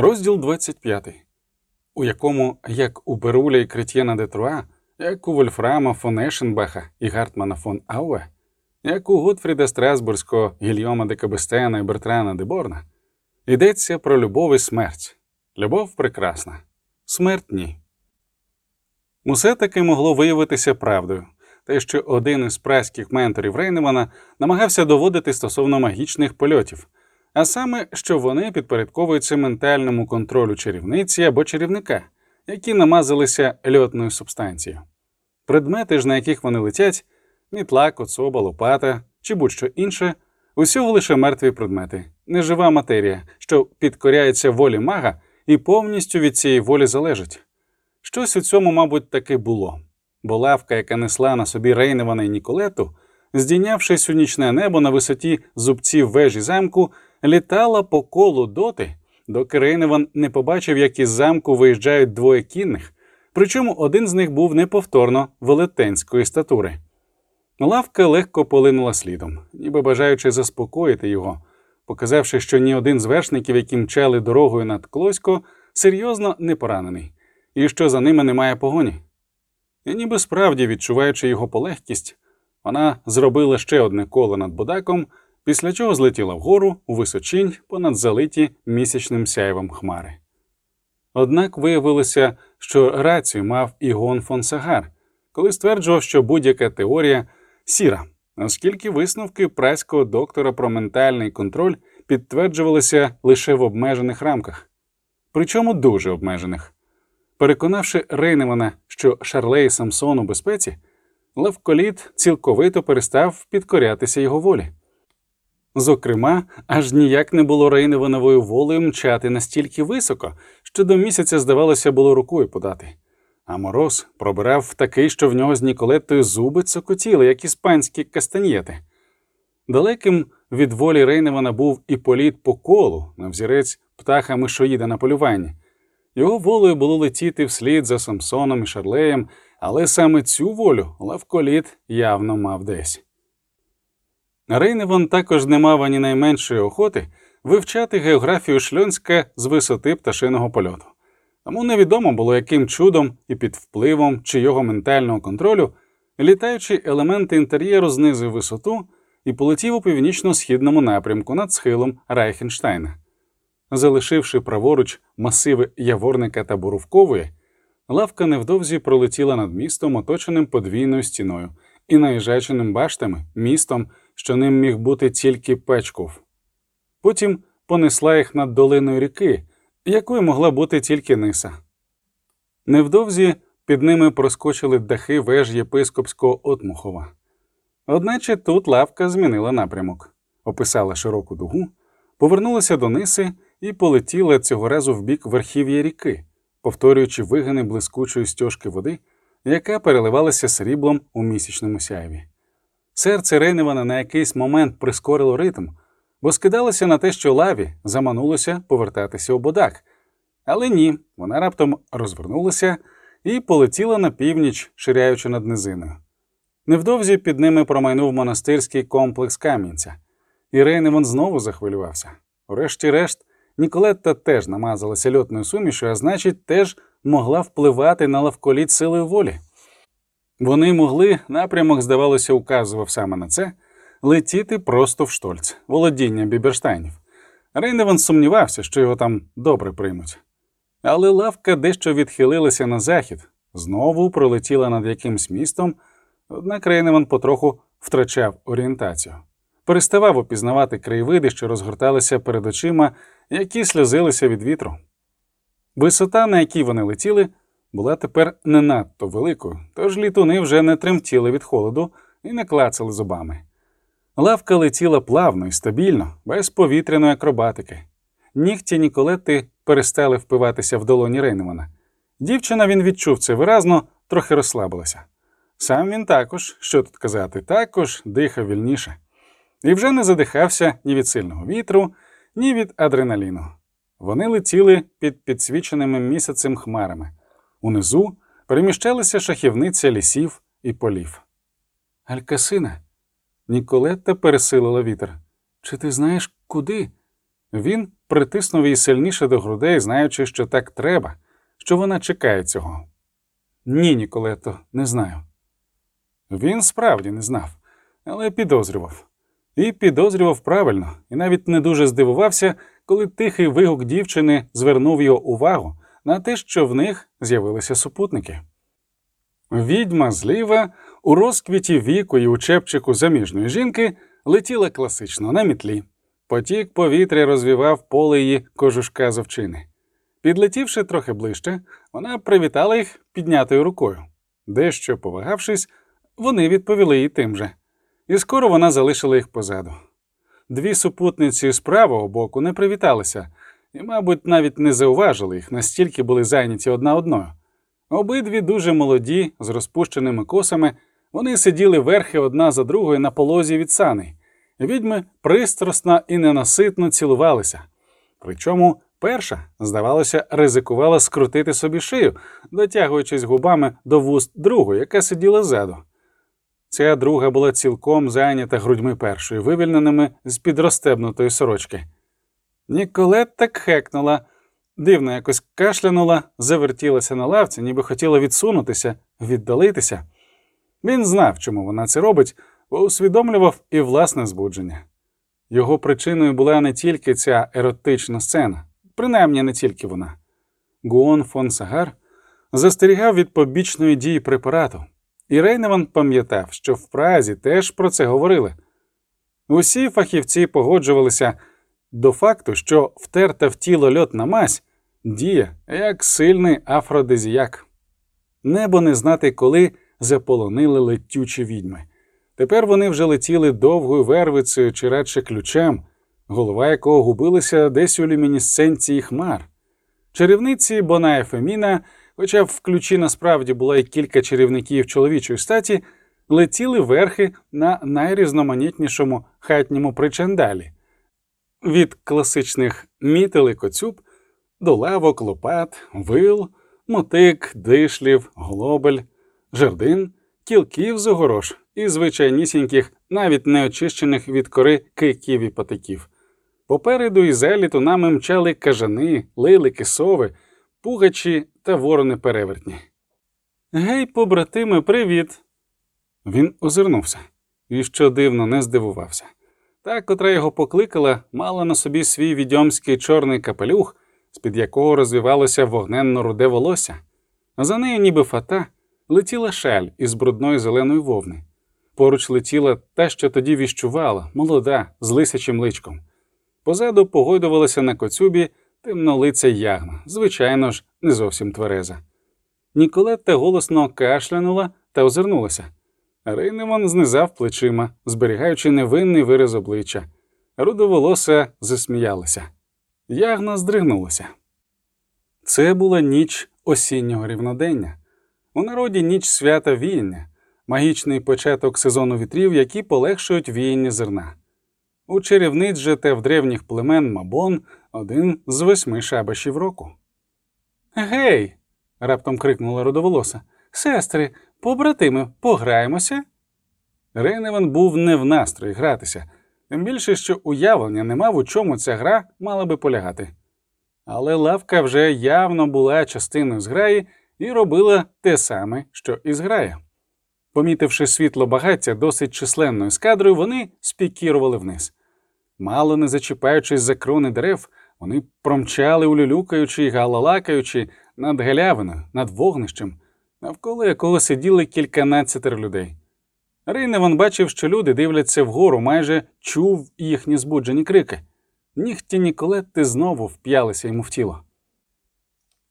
Розділ 25, у якому, як у Беруля і Кретєна де Труа, як у Вольфрама фон Ешенбаха і Гартмана фон Ауе, як у Готфріда Страсбурзького, Гільйома де Кабестена і Бертрана де Борна, йдеться про любов і смерть. Любов прекрасна, смерть ні. Усе таки могло виявитися правдою, те, що один із праських менторів Рейнемана намагався доводити стосовно магічних польотів а саме, що вони підпорядковуються ментальному контролю чарівниці або чарівника, які намазалися льотною субстанцією. Предмети ж, на яких вони летять, мітла, коцоба, лопата чи будь-що інше, усього лише мертві предмети, нежива матерія, що підкоряється волі мага і повністю від цієї волі залежить. Щось у цьому, мабуть, таки було, бо лавка, яка несла на собі Рейневана і Ніколету, здійнявшись у нічне небо на висоті зубців вежі замку, літала по колу доти, доки Рейневан не побачив, як із замку виїжджають двоє кінних, причому один з них був неповторно велетенської статури. Лавка легко полинула слідом, ніби бажаючи заспокоїти його, показавши, що ні один з вершників, які мчали дорогою над Клосько, серйозно не поранений, і що за ними немає погоні. І ніби справді, відчуваючи його полегкість, вона зробила ще одне коло над Бодаком після чого злетіла вгору у височинь понад залиті місячним сяйвом хмари. Однак виявилося, що рацію мав Ігон фон Сагар, коли стверджував, що будь-яка теорія сіра, оскільки висновки працького доктора про ментальний контроль підтверджувалися лише в обмежених рамках, причому дуже обмежених. Переконавши Рейнемана, що Шарлей Самсон у безпеці, Левколіт цілковито перестав підкорятися його волі. Зокрема, аж ніяк не було Рейневановою волею мчати настільки високо, що до місяця, здавалося, було рукою подати. А мороз пробирав такий, що в нього з Ніколеттою зуби цокотіли, як іспанські кастаньєти. Далеким від волі Рейневана був і політ по колу, на взірець птаха мишоїда на полюванні. Його волею було летіти вслід за Самсоном і Шарлеєм, але саме цю волю Лавколіт явно мав десь. Рейневан також не мав ані найменшої охоти вивчати географію шльонська з висоти пташиного польоту. Тому невідомо було, яким чудом і під впливом чийого ментального контролю літаючі елементи інтер'єру знизив висоту і полетів у північно-східному напрямку над схилом Райхенштайна. Залишивши праворуч масиви яворника та бурувкової, лавка невдовзі пролетіла над містом, оточеним подвійною стіною і наїжаченим баштами містом що ним міг бути тільки Печков. Потім понесла їх над долиною ріки, якою могла бути тільки ниса. Невдовзі під ними проскочили дахи веж єпископського Отмухова. Одначе тут лавка змінила напрямок, описала широку дугу, повернулася до ниси і полетіла цього разу в бік верхів'я ріки, повторюючи вигини блискучої стяжки води, яка переливалася сріблом у місячному сяйві. Серце Рейневана на якийсь момент прискорило ритм, бо скидалося на те, що лаві заманулося повертатися у бодак. Але ні, вона раптом розвернулася і полетіла на північ, ширяючи над низиною. Невдовзі під ними промайнув монастирський комплекс Кам'янця, і Рейневан знову захвилювався. Урешті-решт, Ніколетта теж намазалася льотною сумішю, а значить, теж могла впливати на лавколіт силою волі. Вони могли, напрямок, здавалося, указував саме на це, летіти просто в штольц, володіння Біберштайнів. Рейневан сумнівався, що його там добре приймуть. Але лавка дещо відхилилася на захід, знову пролетіла над якимсь містом, однак Рейневан потроху втрачав орієнтацію, переставав опізнавати краєвиди, що розгорталися перед очима, які сльозилися від вітру. Висота, на якій вони летіли, була тепер не надто великою, тож літуни вже не тремтіли від холоду і не клацали зубами. Лавка летіла плавно і стабільно, без повітряної акробатики. Нігті Ніколети перестали впиватися в долоні Рейнемана. Дівчина він відчув це виразно, трохи розслабилася. Сам він також, що тут казати, також дихав вільніше, і вже не задихався ні від сильного вітру, ні від адреналіну. Вони летіли під підсвіченими місяцем хмарами. Унизу переміщалися шахівниця лісів і полів. Алькасина, Ніколетта пересилила вітер. Чи ти знаєш куди? Він притиснув її сильніше до грудей, знаючи, що так треба, що вона чекає цього. Ні, Ніколето, не знаю. Він справді не знав, але підозрював. І підозрював правильно, і навіть не дуже здивувався, коли тихий вигук дівчини звернув його увагу на те, що в них з'явилися супутники. Відьма зліва у розквіті віку і у чепчику заміжної жінки летіла класично на мітлі. Потік повітря розвівав поле її кожушка з овчини. Підлетівши трохи ближче, вона привітала їх піднятою рукою. Дещо повагавшись, вони відповіли їй тим же, і скоро вона залишила їх позаду. Дві супутниці з правого боку не привіталися і, мабуть, навіть не зауважили їх, настільки були зайняті одна одною. Обидві дуже молоді, з розпущеними косами, вони сиділи верхи одна за другою на полозі від сани. Відьми пристрасно і ненаситно цілувалися. Причому перша, здавалося, ризикувала скрутити собі шию, дотягуючись губами до вуст другої, яка сиділа ззаду. Ця друга була цілком зайнята грудьми першої, вивільненими з під розстебнутої сорочки. Ніколет так хекнула, дивно якось кашлянула, завертілася на лавці, ніби хотіла відсунутися, віддалитися. Він знав, чому вона це робить, бо усвідомлював і власне збудження. Його причиною була не тільки ця еротична сцена, принаймні не тільки вона. Гуон фон Сагар застерігав від побічної дії препарату, і Рейневан пам'ятав, що в Празі теж про це говорили. Усі фахівці погоджувалися до факту, що втерта в тіло льотна мазь діє як сильний афродизіяк. Небо не знати, коли заполонили летючі відьми. Тепер вони вже летіли довгою вервицею чи радше ключем, голова якого губилася десь у люмінісценції хмар. Чарівниці Бона Ефеміна, хоча в ключі насправді було й кілька чарівників чоловічої статі, летіли верхи на найрізноманітнішому хатньому причандалі. Від класичних мітел і коцюб до лавок, лопат, вил, мотик, дишлів, глобель, жердин, кілків з огорош і звичайнісіньких, навіть не очищених від кори киків і патиків. Попереду і зеліту нами мчали кажани, лилики, сови, пугачі та ворони перевертні. Гей, побратиме, привіт! Він озирнувся і, що дивно, не здивувався. Та, котра його покликала, мала на собі свій відьомський чорний капелюх, з під якого розвивалося вогненно руде волосся, за нею, ніби фата, летіла шаль із брудної зеленої вовни. Поруч летіла та, що тоді віщувала, молода, з лисячим личком. Позаду погойдувалася на коцюбі темнолиця ягна, звичайно ж, не зовсім твереза. Ніколетта голосно кашлянула та озирнулася. Рейневан знизав плечима, зберігаючи невинний вираз обличчя. Рудоволоса засміялася. Ягна здригнулася. Це була ніч осіннього рівнодення. У народі ніч свята віяння, магічний початок сезону вітрів, які полегшують віяння зерна. У чарівниць же та в древніх племен Мабон один з восьми шабашів року. Гей. раптом крикнула родоволоса. Сестри, побратими, пограємося. Рейневан був не в настрої гратися, тим більше, що уявлення не мав, у чому ця гра мала би полягати. Але лавка вже явно була частиною зграї і робила те саме, що і зграя. Помітивши світло багаття досить численною скадрою, вони спікірували вниз. Мало не зачіпаючись за крони дерев, вони промчали, улюлюкаючи й галалакаючи над галявиною, над вогнищем, навколо якого сиділи кільканадцятеро людей. Рейневан бачив, що люди дивляться вгору, майже чув їхні збуджені крики. Нігті Ніколетти знову вп'ялися йому в тіло.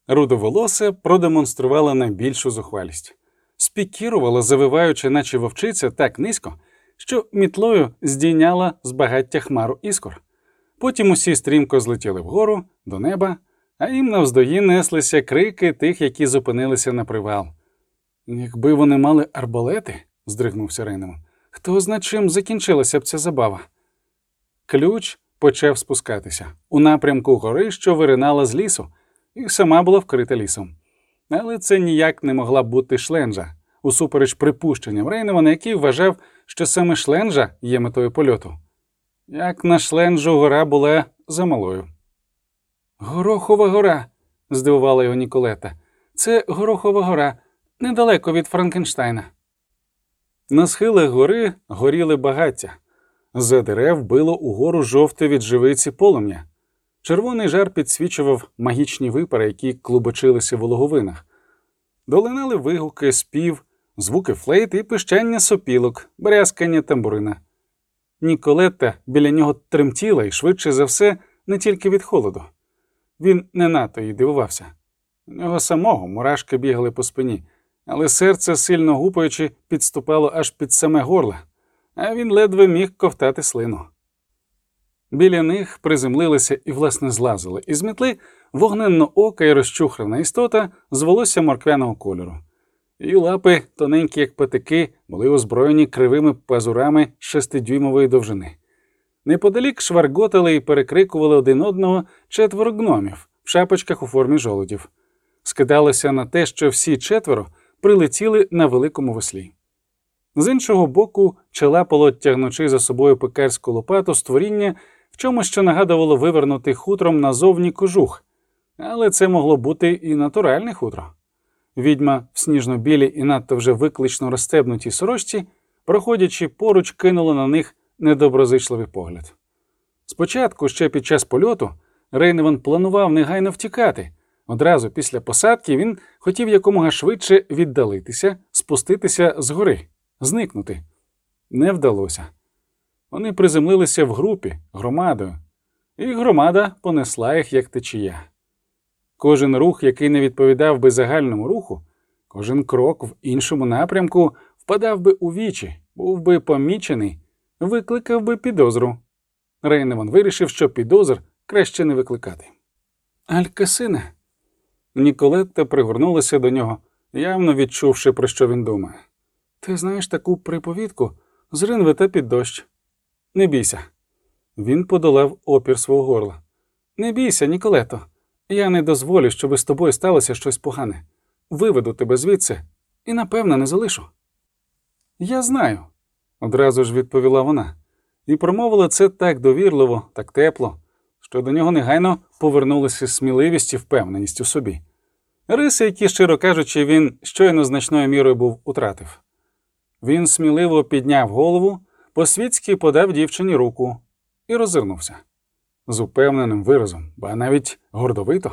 Рудоволосе продемонструвала найбільшу зухвалість, спікірувала, завиваючи, наче вовчиця, так низько, що мітлою здійняла з багаття хмару іскор. Потім усі стрімко злетіли вгору до неба, а їм навздої неслися крики тих, які зупинилися на привал. Якби вони мали арбалети, здригнувся Рейнеман, хто зна чим закінчилася б ця забава. Ключ почав спускатися у напрямку гори, що виринала з лісу, і сама була вкрита лісом. Але це ніяк не могла бути шленжа, усупереч припущенням Рейнемана, який вважав, що саме шленжа є метою польоту. Як на шленжу гора була замалою. Горохова гора, здивувала його Ніколета. Це Горохова гора, недалеко від Франкенштайна. На схилах гори горіли багаття. За дерев било угору жовте від живиці полум'я. Червоний жар підсвічував магічні випари, які клубочилися в логовинах. Долинали вигуки, спів, звуки флейт і пищання сопілок, брязкання тамбурина. Ніколетта біля нього тремтіла і швидше за все не тільки від холоду. Він не надто їй дивувався. У нього самого мурашки бігали по спині, але серце, сильно гупаючи, підступало аж під саме горло, а він ледве міг ковтати слину. Біля них приземлилися і, власне, злазили із метли вогненно ока і розчухрана істота з волосся морквяного кольору. Її лапи, тоненькі, як патики, були озброєні кривими пазурами шестидюймової довжини. Неподалік шварготали і перекрикували один одного четверо гномів в шапочках у формі жолудів. Скидалося на те, що всі четверо прилетіли на великому веслі. З іншого боку, челапало, тягнучи за собою пекарську лопату створіння, в чому що нагадувало вивернути хутром назовні кожух, але це могло бути і натуральне хутро. Відьма в сніжно-білій і надто вже виклично розстебнутій сорочці, проходячи поруч, кинула на них недоброзичливий погляд. Спочатку, ще під час польоту, Рейневан планував негайно втікати. Одразу після посадки він хотів якомога швидше віддалитися, спуститися з гори, зникнути. Не вдалося. Вони приземлилися в групі громадою, і громада понесла їх як течія. Кожен рух, який не відповідав би загальному руху, кожен крок в іншому напрямку впадав би у вічі, був би помічений, викликав би підозру. Рейневан вирішив, що підозр краще не викликати. Алькасине. Ніколетта пригорнулася до нього, явно відчувши, про що він думає. Ти знаєш таку приповідку з ринвета під дощ. Не бійся. Він подолав опір свого горла. Не бійся, Ніколето. Я не дозволю, щоб з тобою сталося щось погане. Виведу тебе звідси і, напевно, не залишу. Я знаю, одразу ж відповіла вона, і промовила це так довірливо, так тепло, що до нього негайно повернулися сміливість і впевненість у собі. Риси, які, щиро кажучи, він щойно значною мірою був утратив. Він сміливо підняв голову, по-світськи подав дівчині руку і роззирнувся з упевненим виразом, ба навіть гордовито.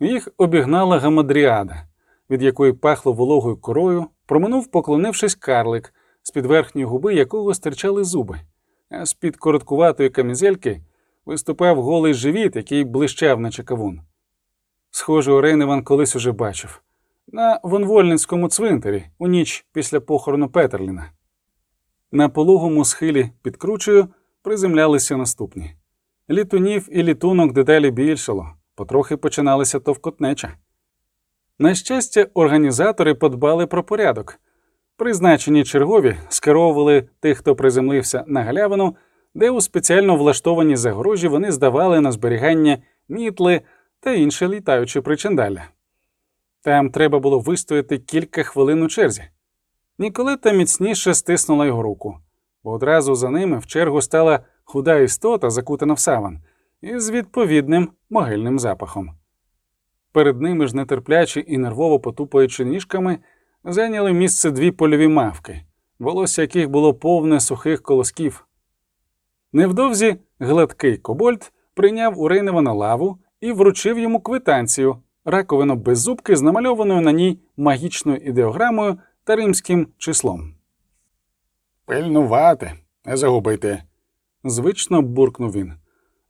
Їх обігнала гамадріада, від якої пахло вологою корою, проминув, поклонившись карлик, з під верхньої губи якого стирчали зуби, а з під короткуватої камізельки виступав голий живіт, який блищав на чекавун. Схоже, Рейневан колись уже бачив на Вонвольницькому цвинтарі у ніч після похорону Петерліна. На пологому схилі під кручею приземлялися наступні. Літунів і літунок дедалі більшало, потрохи починалися товкотнеча. На щастя, організатори подбали про порядок. Призначені чергові скеровували тих, хто приземлився на галявину, де у спеціально влаштовані загорожі вони здавали на зберігання мітли та інше літаюче причандалля. Там треба було вистояти кілька хвилин у черзі. Ніколета міцніше стиснула його руку, бо одразу за ними в чергу стала худа істота, закутана в саван, із відповідним могильним запахом. Перед ними ж нетерплячі і нервово потупаючи ніжками, зайняли місце дві польові мавки, волосся яких було повне сухих колосків. Невдовзі гладкий кобольд прийняв у Рейневана лаву і вручив йому квитанцію, раковину без зубки з намальованою на ній магічною ідеограмою та римським числом. Пильнувати, не загубити, звично буркнув він.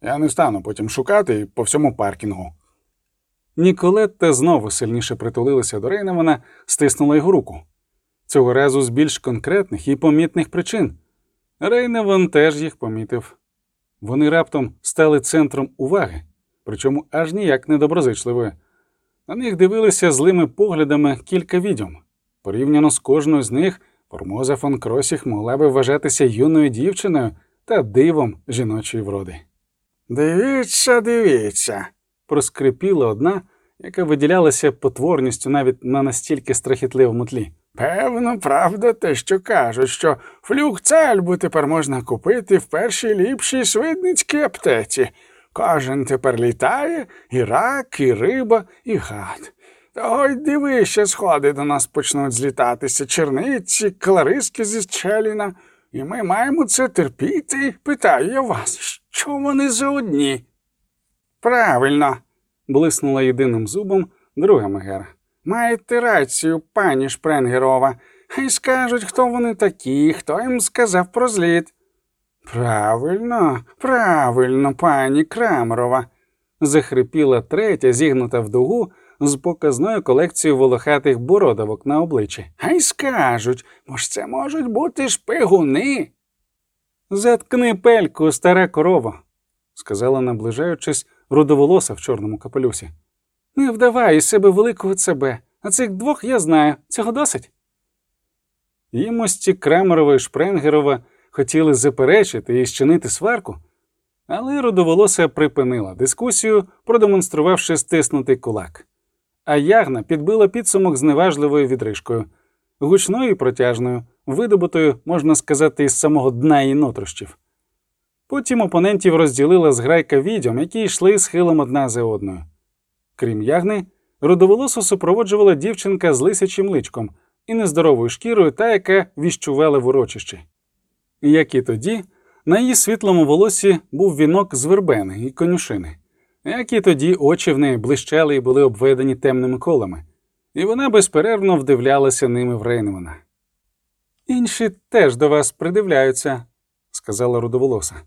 Я не стану потім шукати по всьому паркінгу. Ніколетта знову сильніше притулилася до Рейневана, стиснула його руку. Цього разу з більш конкретних і помітних причин. Рейневан теж їх помітив. Вони раптом стали центром уваги, причому аж ніяк недоброзичливої. На них дивилися злими поглядами кілька відьом. Порівняно з кожною з них, Формоза фон Кросіх могла би вважатися юною дівчиною та дивом жіночої вроди. Дивіться, дивіться, проскрипіла одна, яка виділялася потворністю навіть на настільки страхітливому тлі. Певно, правда, те, що кажуть, що флюгзальбу тепер можна купити в першій ліпшій свидницькій аптеці. Кожен тепер літає, і рак, і риба, і гад. Ой, диви, сходи до нас почнуть злітатися черниці, клариски зі Щеліна. І ми маємо це терпіти. Питаю я вас, що вони за одні? Правильно, блиснула єдиним зубом друга Мегера. Маєте рацію, пані Шпренгерова. Хай скажуть, хто вони такі, хто їм сказав про зліт. Правильно, правильно, пані Крамерова, захрипіла третя, зігнута в дугу з показною колекцією волохатих бородавок на обличчі. Хай скажуть, бо ж це можуть бути шпигуни. Заткни пельку, стара корова, сказала, наближаючись, рудоволоса в чорному капелюсі. Не вдавай із себе великого себе, а цих двох я знаю. Цього досить. Їмості Крамерова і Шпренгерова хотіли заперечити і щинити сварку, але рудоволоса припинила дискусію, продемонструвавши стиснутий кулак. А ягна підбила підсумок зневажливою відрижкою, гучною і протяжною, видобутою, можна сказати, із самого дна її нутрощів. Потім опонентів розділила зграйка відьом, які йшли схилом одна за одною. Крім ягни, рудоволосу супроводжувала дівчинка з лисячим личком і нездоровою шкірою, та, яка віщувала в урочищі. Як і тоді, на її світлому волосі був вінок з вербени і конюшини, як і тоді очі в неї блищали і були обведені темними колами, і вона безперервно вдивлялася ними в Рейневана. Інші теж до вас придивляються, сказала рудоволоса.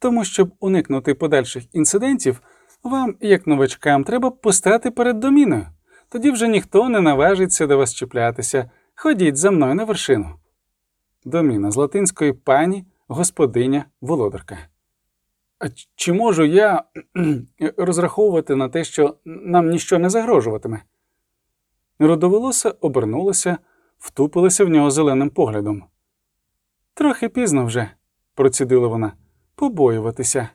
Тому, щоб уникнути подальших інцидентів, вам, як новачкам, треба постати перед доміною. Тоді вже ніхто не наважиться до вас чіплятися. Ходіть за мною на вершину. Доміна з латинської пані, господиня, володарка. А чи можу я розраховувати на те, що нам ніщо не загрожуватиме? Родоволоса обернулася, втупилася в нього зеленим поглядом. Трохи пізно вже, процідила вона, побоюватися.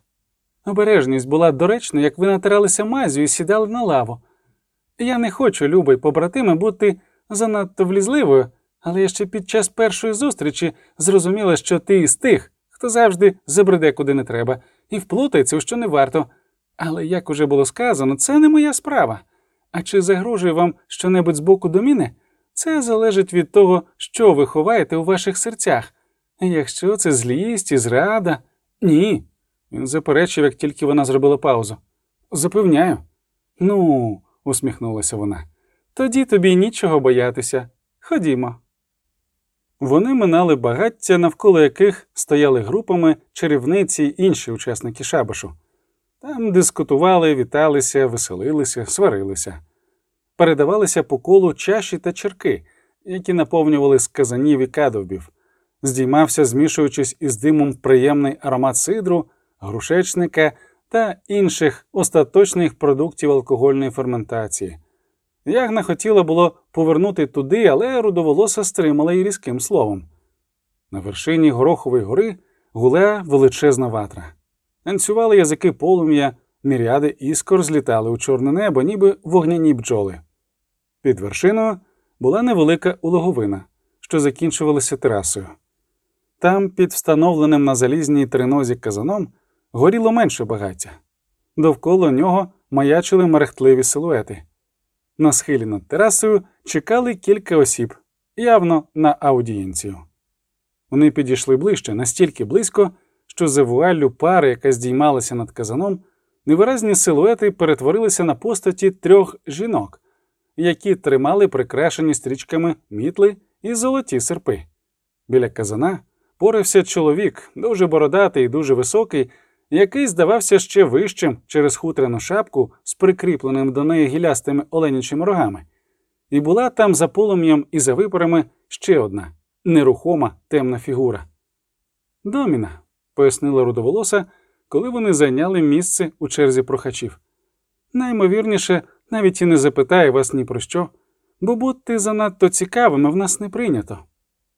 Обережність була доречна, як ви натиралися мазю і сідали на лаву. Я не хочу, любий побратиме, бути занадто влізливою, але я ще під час першої зустрічі зрозуміла, що ти із тих, хто завжди забреде куди не треба, і вплутається, у що не варто. Але, як уже було сказано, це не моя справа. А чи загрожує вам щонебудь з боку доміни? Це залежить від того, що ви ховаєте у ваших серцях. Якщо це злість і зрада, ні. Він заперечив, як тільки вона зробила паузу. Запевняю. Ну, усміхнулася вона. Тоді тобі нічого боятися. Ходімо. Вони минали багаття, навколо яких стояли групами чарівниці й інші учасники шабашу. Там дискутували, віталися, веселилися, сварилися, передавалися по колу чаші та черки, які наповнювали з казанів і кадовбів. Здіймався, змішуючись із димом приємний аромат сидру, грушечника та інших остаточних продуктів алкогольної ферментації. Ягна хотіла було повернути туди, але рудоволоса стримала її різким словом. На вершині Горохової гори гула величезна ватра. Танцювали язики полум'я, міряди іскор злітали у чорне небо, ніби вогняні бджоли. Під вершиною була невелика улоговина, що закінчувалася терасою. Там, під встановленим на залізній тринозі казаном, горіло менше багаття. Довкола нього маячили мерехтливі силуети. На схилі над терасою чекали кілька осіб, явно на аудієнцію. Вони підійшли ближче, настільки близько, що за вуаллю пари, яка здіймалася над казаном, невиразні силуети перетворилися на постаті трьох жінок, які тримали прикрашені стрічками мітли і золоті серпи. Біля казана порався чоловік, дуже бородатий і дуже високий, який здавався ще вищим через хутряну шапку з прикріпленим до неї гілястими оленячими рогами, і була там за полум'ям і за випарами ще одна нерухома темна фігура. Доміна, пояснила рудоволоса, коли вони зайняли місце у черзі прохачів. Наймовірніше, навіть і не запитає вас ні про що, бо бути занадто цікавими в нас не прийнято.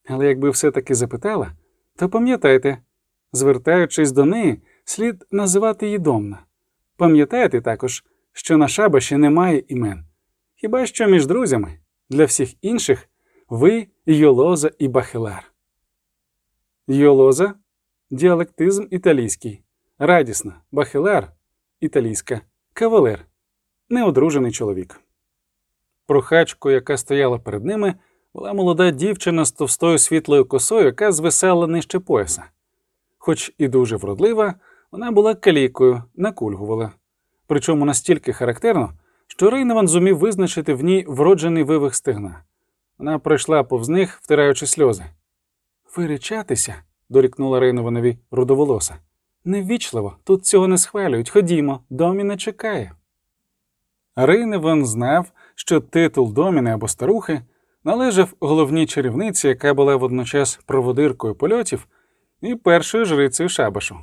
Але якби все таки запитала, то пам'ятайте, звертаючись до неї, слід називати її домна. Пам'ятайте також, що на шабаші немає імен, хіба що між друзями для всіх інших ви Йолоза і Бахелар. Йолоза діалектизм італійський, радісна, бахелар італійська, кавалер, неодружений чоловік. Прохачкою, яка стояла перед ними, була молода дівчина з товстою світлою косою, яка звисала нижче пояса. Хоч і дуже вродлива, вона була калікою, накульгувала. Причому настільки характерно, що Рейневан зумів визначити в ній вроджений вивих стегна. Вона пройшла повз них, втираючи сльози. Вирічатися, дорікнула Рейнованові рудоволоса. Неввічливо, тут цього не схвалюють. Ходімо, домі не чекає. Рейневан знав, що титул доміни або старухи належав головній чарівниці, яка була водночас проводиркою польотів і першою жрицею шабашу.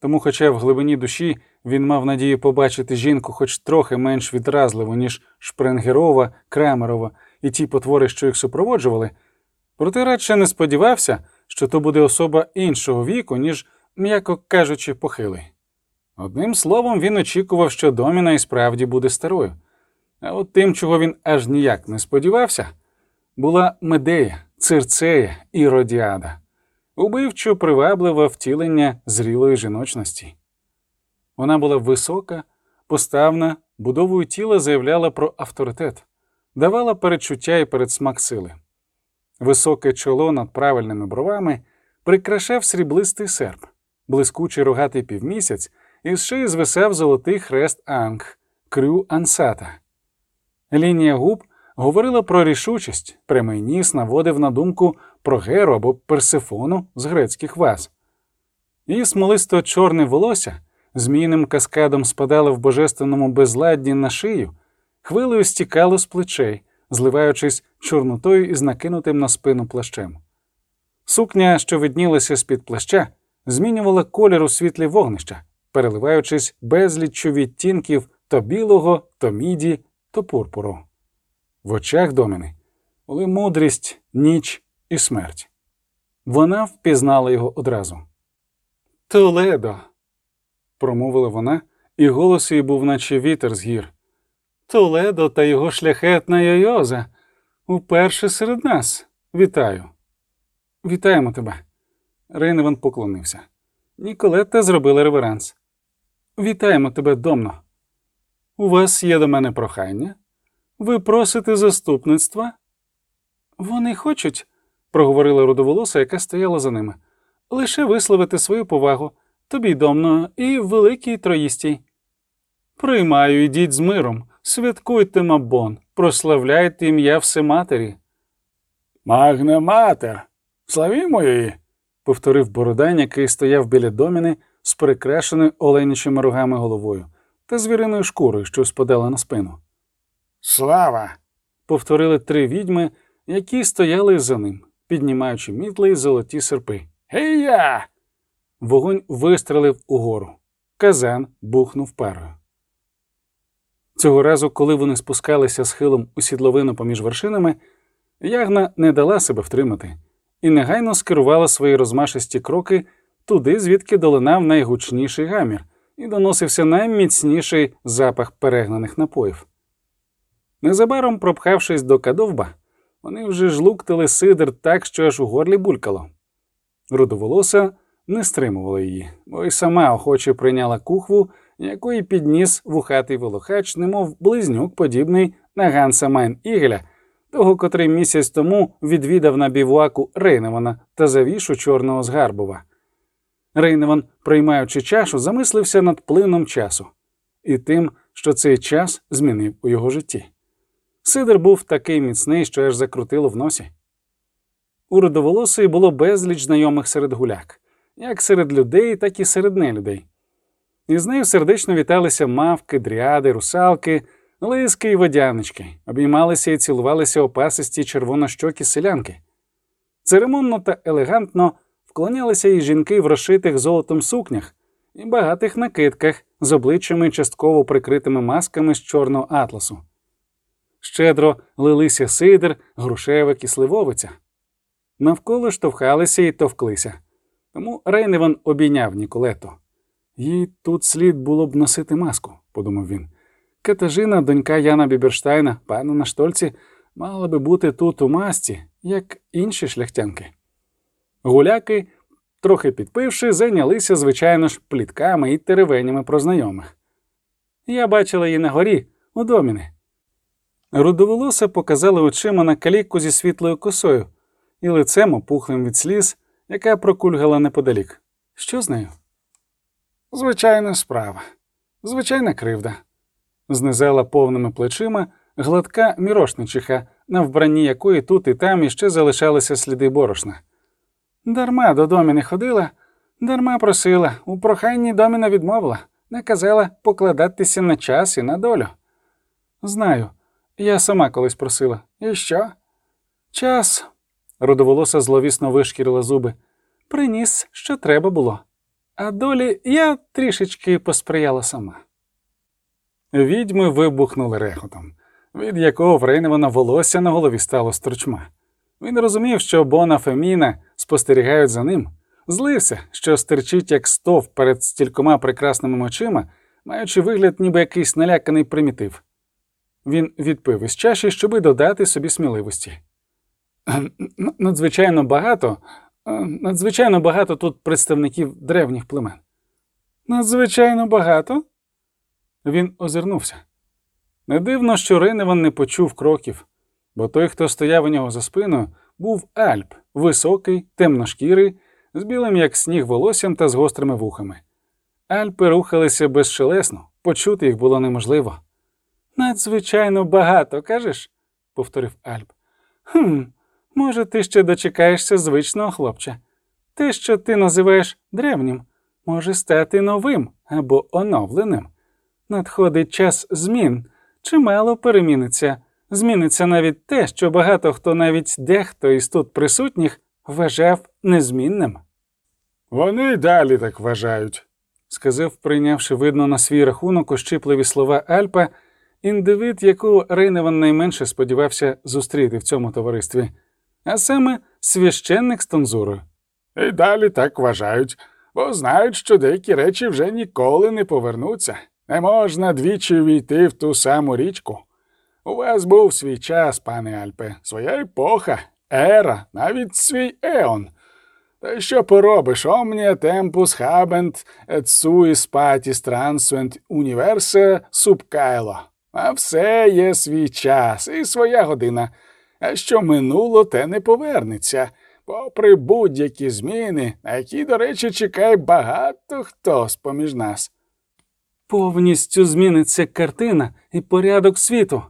Тому, хоча в глибині душі він мав надію побачити жінку хоч трохи менш відразливу, ніж Шпренгерова, Крамерова і ті потвори, що їх супроводжували, проте радше не сподівався, що то буде особа іншого віку, ніж, м'яко кажучи, похилий. Одним словом, він очікував, що доміна і справді буде старою. А от тим, чого він аж ніяк не сподівався, була Медея, Цирцея і Родіада, убивчо привабливе втілення зрілої жіночності. Вона була висока, поставна, будовою тіла заявляла про авторитет, давала передчуття і передсмак сили. Високе чоло над правильними бровами прикрашав сріблистий серп, блискучий рогатий півмісяць, і з шиї звисав золотий хрест Анг, крю ансата. Лінія губ говорила про рішучість, прямий ніс наводив на думку про Геру або Персифону з грецьких ваз. І смолисто чорне волосся змійним каскадом спадало в божественному безладді на шию, хвилею стікало з плечей, зливаючись чорнотою із накинутим на спину плащем. Сукня, що виднілася з-під плаща, змінювала колір у світлі вогнища, переливаючись безліччю відтінків то білого, то міді, то пурпуру. В очах домини були мудрість, ніч і смерть. Вона впізнала його одразу. Толедо, промовила вона, і голос її був, наче вітер з гір. Толедо та його шляхетна Йойоза. Уперше серед нас. Вітаю. Вітаємо тебе. Рейневан поклонився. Ніколетта зробила реверанс. Вітаємо тебе, домно. У вас є до мене прохання? Ви просите заступництва? Вони хочуть, проговорила рудоволоса, яка стояла за ними, лише висловити свою повагу тобі, домно, і великій троїстій. Приймаю, ідіть з миром, святкуйте мабон, прославляйте ім'я Всематері. Магне матер, славімо її. повторив Бородань, який стояв біля доміни з перекрашеною оленячими рогами головою та звіриною шкурою, що спадала на спину. Слава! Повторили три відьми, які стояли за ним, піднімаючи мітли й золоті серпи. Гей-я! Вогонь вистрелив угору. Казан бухнув парою. Цього разу, коли вони спускалися схилом у сідловину поміж вершинами, ягна не дала себе втримати і негайно скерувала свої розмашисті кроки туди, звідки долинав найгучніший гамір, і доносився найміцніший запах перегнаних напоїв. Незабаром, пропхавшись до кадовба, вони вже жлуктили сидр так, що аж у горлі булькало. Рудоволоса не стримувала її, бо й сама охоче прийняла кухву, якої підніс вухатий волохач, немов близнюк, подібний на Ганса Майн Ігеля, того, котрий місяць тому відвідав на бівуаку Рейневана та завішу чорного згарбова. Рейневан, приймаючи чашу, замислився над плином часу і тим, що цей час змінив у його житті. Сидор був такий міцний, що аж закрутило в носі. У родоволосої було безліч знайомих серед гуляк, як серед людей, так і серед нелюдей. І з нею сердечно віталися мавки, дріади, русалки, лиски й водянички, обіймалися і цілувалися опасисті червонощокі селянки. Церемонно та елегантно вклонялися і жінки в розшитих золотом сукнях і багатих накидках з обличчями частково прикритими масками з чорного атласу. Щедро лилися сидр, грушевик і сливовиця. Навколо штовхалися і товклися. Тому Рейневан обійняв Ніколету. Їй тут слід було б носити маску, подумав він. Катажина, донька Яна Біберштайна, пана на штольці, мала би бути тут у масці, як інші шляхтянки. Гуляки, трохи підпивши, зайнялися, звичайно ж, плітками і теревенями про знайомих. Я бачила її на горі, у доміни. Рудоволоса показала очима на каліку зі світлою косою і лицем опухлим від сліз, яка прокульгала неподалік. Що з нею? Звичайна справа, звичайна кривда. Знизала повними плечима гладка мірошничиха, на вбранні якої тут і там іще залишалися сліди борошна. Дарма до домі не ходила, дарма просила, у проханні доміна відмовила, наказала покладатися на час і на долю. Знаю, я сама колись просила. І що? Час. Рудоволоса зловісно вишкірила зуби. Приніс, що треба було. А долі я трішечки посприяла сама. Відьми вибухнули реготом, від якого в волосся на голові стало стручма. Він розумів, що Бона Феміна спостерігають за ним, злився, що стерчить як стов перед стількома прекрасними очима, маючи вигляд, ніби якийсь наляканий примітив. Він відпив із чаші, щоби додати собі сміливості. Надзвичайно багато, е, надзвичайно багато тут представників древніх племен. Надзвичайно багато? Він озирнувся. Не дивно, що Рейневан не почув кроків, бо той, хто стояв у нього за спиною, був Альп, високий, темношкірий, з білим, як сніг, волоссям та з гострими вухами. Альпи рухалися безшелесно, почути їх було неможливо. Надзвичайно багато, кажеш? повторив Альп. Хм, може, ти ще дочекаєшся звичного хлопча. Те, що ти називаєш древнім, може стати новим або оновленим. Надходить час змін, чимало переміниться. Зміниться навіть те, що багато хто, навіть дехто із тут присутніх, вважав незмінним, Вони й далі так вважають. сказав, прийнявши видно на свій рахунок ощипливі слова Альпа, індивид, яку Рейневан найменше сподівався зустріти в цьому товаристві, а саме священник з тонзурою. І далі так вважають, бо знають, що деякі речі вже ніколи не повернуться. Не можна двічі війти в ту саму річку. У вас був свій час, пане Альпе, своя епоха, ера, навіть свій еон. Та що поробиш, tempus habent et suis patis transuent universe subcaelo. А все є свій час і своя година. А що минуло, те не повернеться, попри будь-які зміни, на які, до речі, чекає багато хто з поміж нас. Повністю зміниться картина і порядок світу.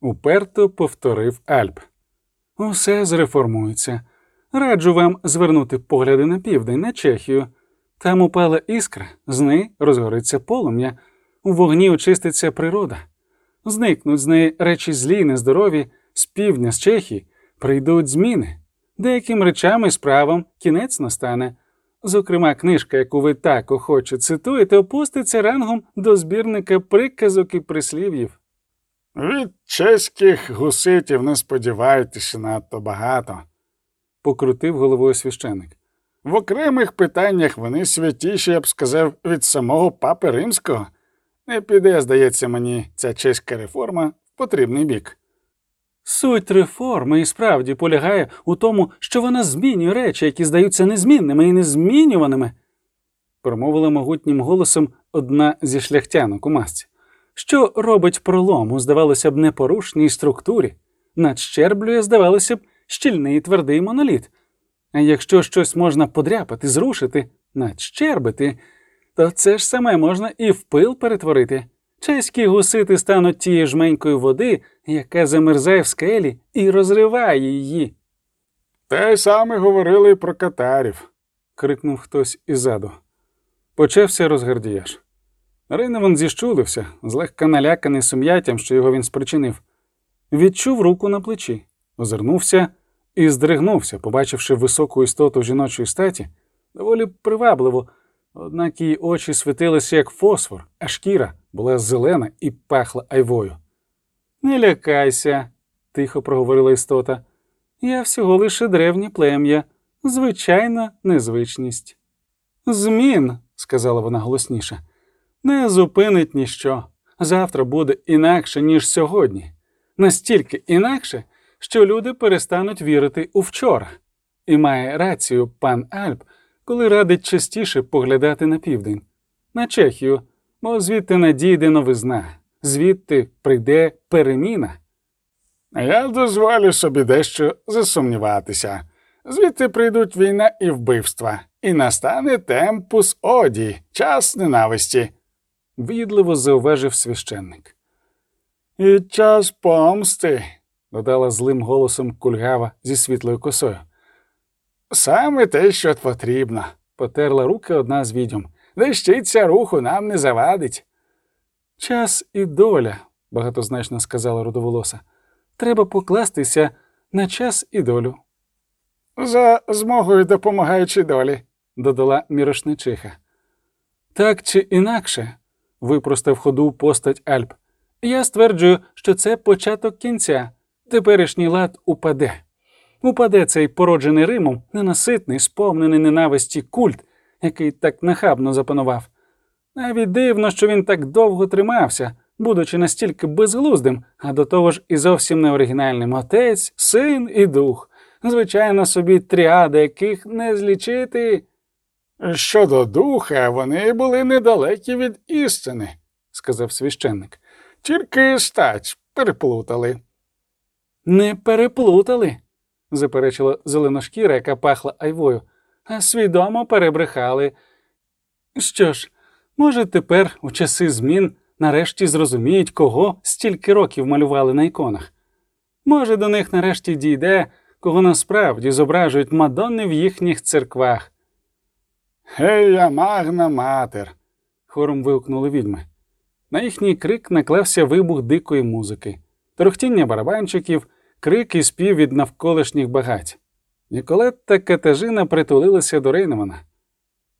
Уперто повторив Альп. Усе зреформується. Раджу вам звернути погляди на південь, на Чехію. Там упала іскра, з неї розгориться полум'я, у вогні очиститься природа. Зникнуть з неї речі злі, нездорові, з півдня, з Чехії, прийдуть зміни. Деяким речам і справам кінець настане. Зокрема, книжка, яку ви так охоче цитуєте, опуститься рангом до збірника приказок і прислів'їв. Від чеських гуситів не сподівайтеся надто багато. Покрутив головою священик. В окремих питаннях вони святіші, я б сказав, від самого папи римського. Не піде, здається мені, ця чеська реформа в потрібний бік. Суть реформи і справді полягає у тому, що вона змінює речі, які здаються незмінними і незмінюваними, промовила могутнім голосом одна зі шляхтянок у масці, що робить пролом у, здавалося б, непорушній структурі, надщерблює, здавалося б, щільний твердий моноліт. А якщо щось можна подряпати, зрушити, надщербити, то це ж саме можна і в пил перетворити. Чеські гусити стануть тією жменькою води, яка замерзає в скелі і розриває її. Те саме говорили і про катарів. крикнув хтось іззаду. Почався розгардіяж. Рейневан зіщулився, злегка наляканий сум'яттям, що його він спричинив. Відчув руку на плечі, озирнувся і здригнувся, побачивши високу істоту жіночої статі, доволі привабливо, однак її очі світилися як фосфор, а шкіра була зелена і пахла айвою. Не лякайся, тихо проговорила істота. Я всього лише древнє плем'я, звичайна незвичність. Змін, сказала вона голосніше, не зупинить ніщо. Завтра буде інакше, ніж сьогодні. Настільки інакше, що люди перестануть вірити у вчора. І має рацію пан Альп, коли радить частіше поглядати на південь, на Чехію, бо звідти надійде новизна, звідти прийде переміна. Я дозволю собі дещо засумніватися. Звідти прийдуть війна і вбивства, і настане темпус оді, час ненависті, В'їдливо зауважив священник. і час помсти. додала злим голосом кульгава зі світлою косою. Саме те, що потрібно. Потерла руки одна з відьом. Дещиця руху нам не завадить. Час і доля, багатозначно сказала рудоволоса. Треба покластися на час і долю, За змогою допомагаючи долі. додала мірошничиха. Так чи інакше, випростав ходу постать Альп. Я стверджую, що це початок кінця. Теперішній лад упаде. Упаде цей породжений Римом, ненаситний, сповнений ненависті культ, який так нахабно запанував. Навіть дивно, що він так довго тримався, будучи настільки безглуздим, а до того ж і зовсім неоригінальним отець, син і дух. Звичайно, собі тріади, яких не злічити. Щодо духа, вони були недалекі від істини, сказав священник. тільки стать переплутали. Не переплутали, заперечила зеленошкіра, яка пахла айвою, а свідомо перебрехали. Що ж, може, тепер, у часи змін, нарешті зрозуміють, кого стільки років малювали на іконах. Може, до них нарешті дійде, кого насправді зображують мадонни в їхніх церквах. Гея магна матер. хором вигукнули відьми. На їхній крик наклався вибух дикої музики, торохтіння барабанчиків, крик і спів від навколишніх багать. Ніколет та Катажина притулилися до Рейнемана.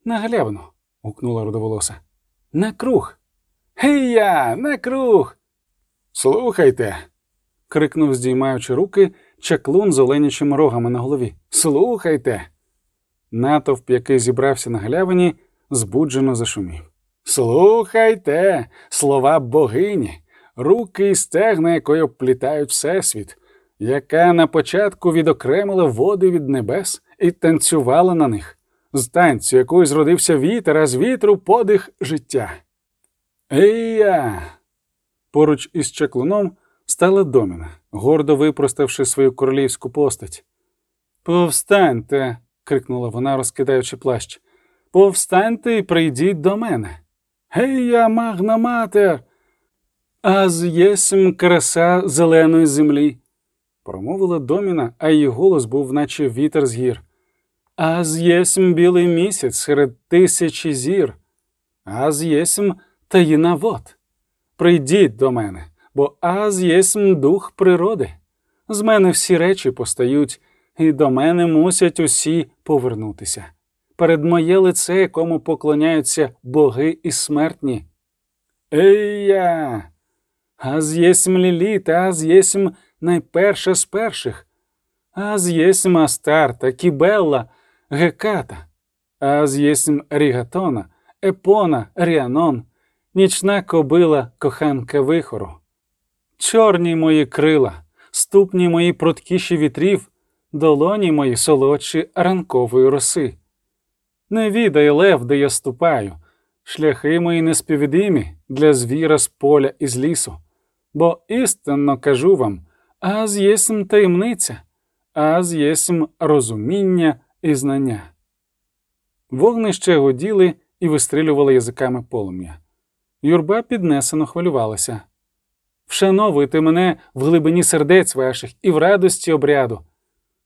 На галявину. гукнула рудоволоса. На круг. Гей-я, на круг. Слухайте, крикнув, здіймаючи руки, чаклун з оленячими рогами на голові. Слухайте. Натовп, який зібрався на галявині, збуджено зашумів. Слухайте, слова богині, руки і стегна, якої обплітають всесвіт, яка на початку відокремила води від небес і танцювала на них, з танцю, якою зродився вітер, а з вітру подих життя. Ей-я! Поруч із чаклуном стала доміна, гордо випроставши свою королівську постать. Повстаньте. крикнула вона, розкидаючи плащ. Повстаньте і прийдіть до мене. Гей-я, магна матер! Аз єсмь краса зеленої землі, промовила доміна, а її голос був, наче вітер з гір. Аз єсмь білий місяць серед тисячі зір, аз єсмь таїна вод. Прийдіть до мене, бо аз єсмь дух природи. З мене всі речі постають, і до мене мусять усі повернутися. Перед моє лице, якому поклоняються боги і смертні. Ей-я! Аз єсмь ліліт, аз єсмь найперша з перших. Аз єсмь Астарта, Кібелла, Геката, аз єсмь Рігатона, Епона, Ріанон, нічна кобила коханка вихору. Чорні мої крила, ступні мої пруткіші вітрів, долоні мої солодші ранкової роси. Не відай лев, де я ступаю, шляхи мої несповідимі для звіра з поля і з лісу. Бо істинно кажу вам, аз єсмь таємниця, аз єсмь розуміння і знання. Вогнище годіли і вистрілювали язиками полум'я. Юрба піднесено хвилювалася. Вшановуйте мене в глибині сердець ваших і в радості обряду.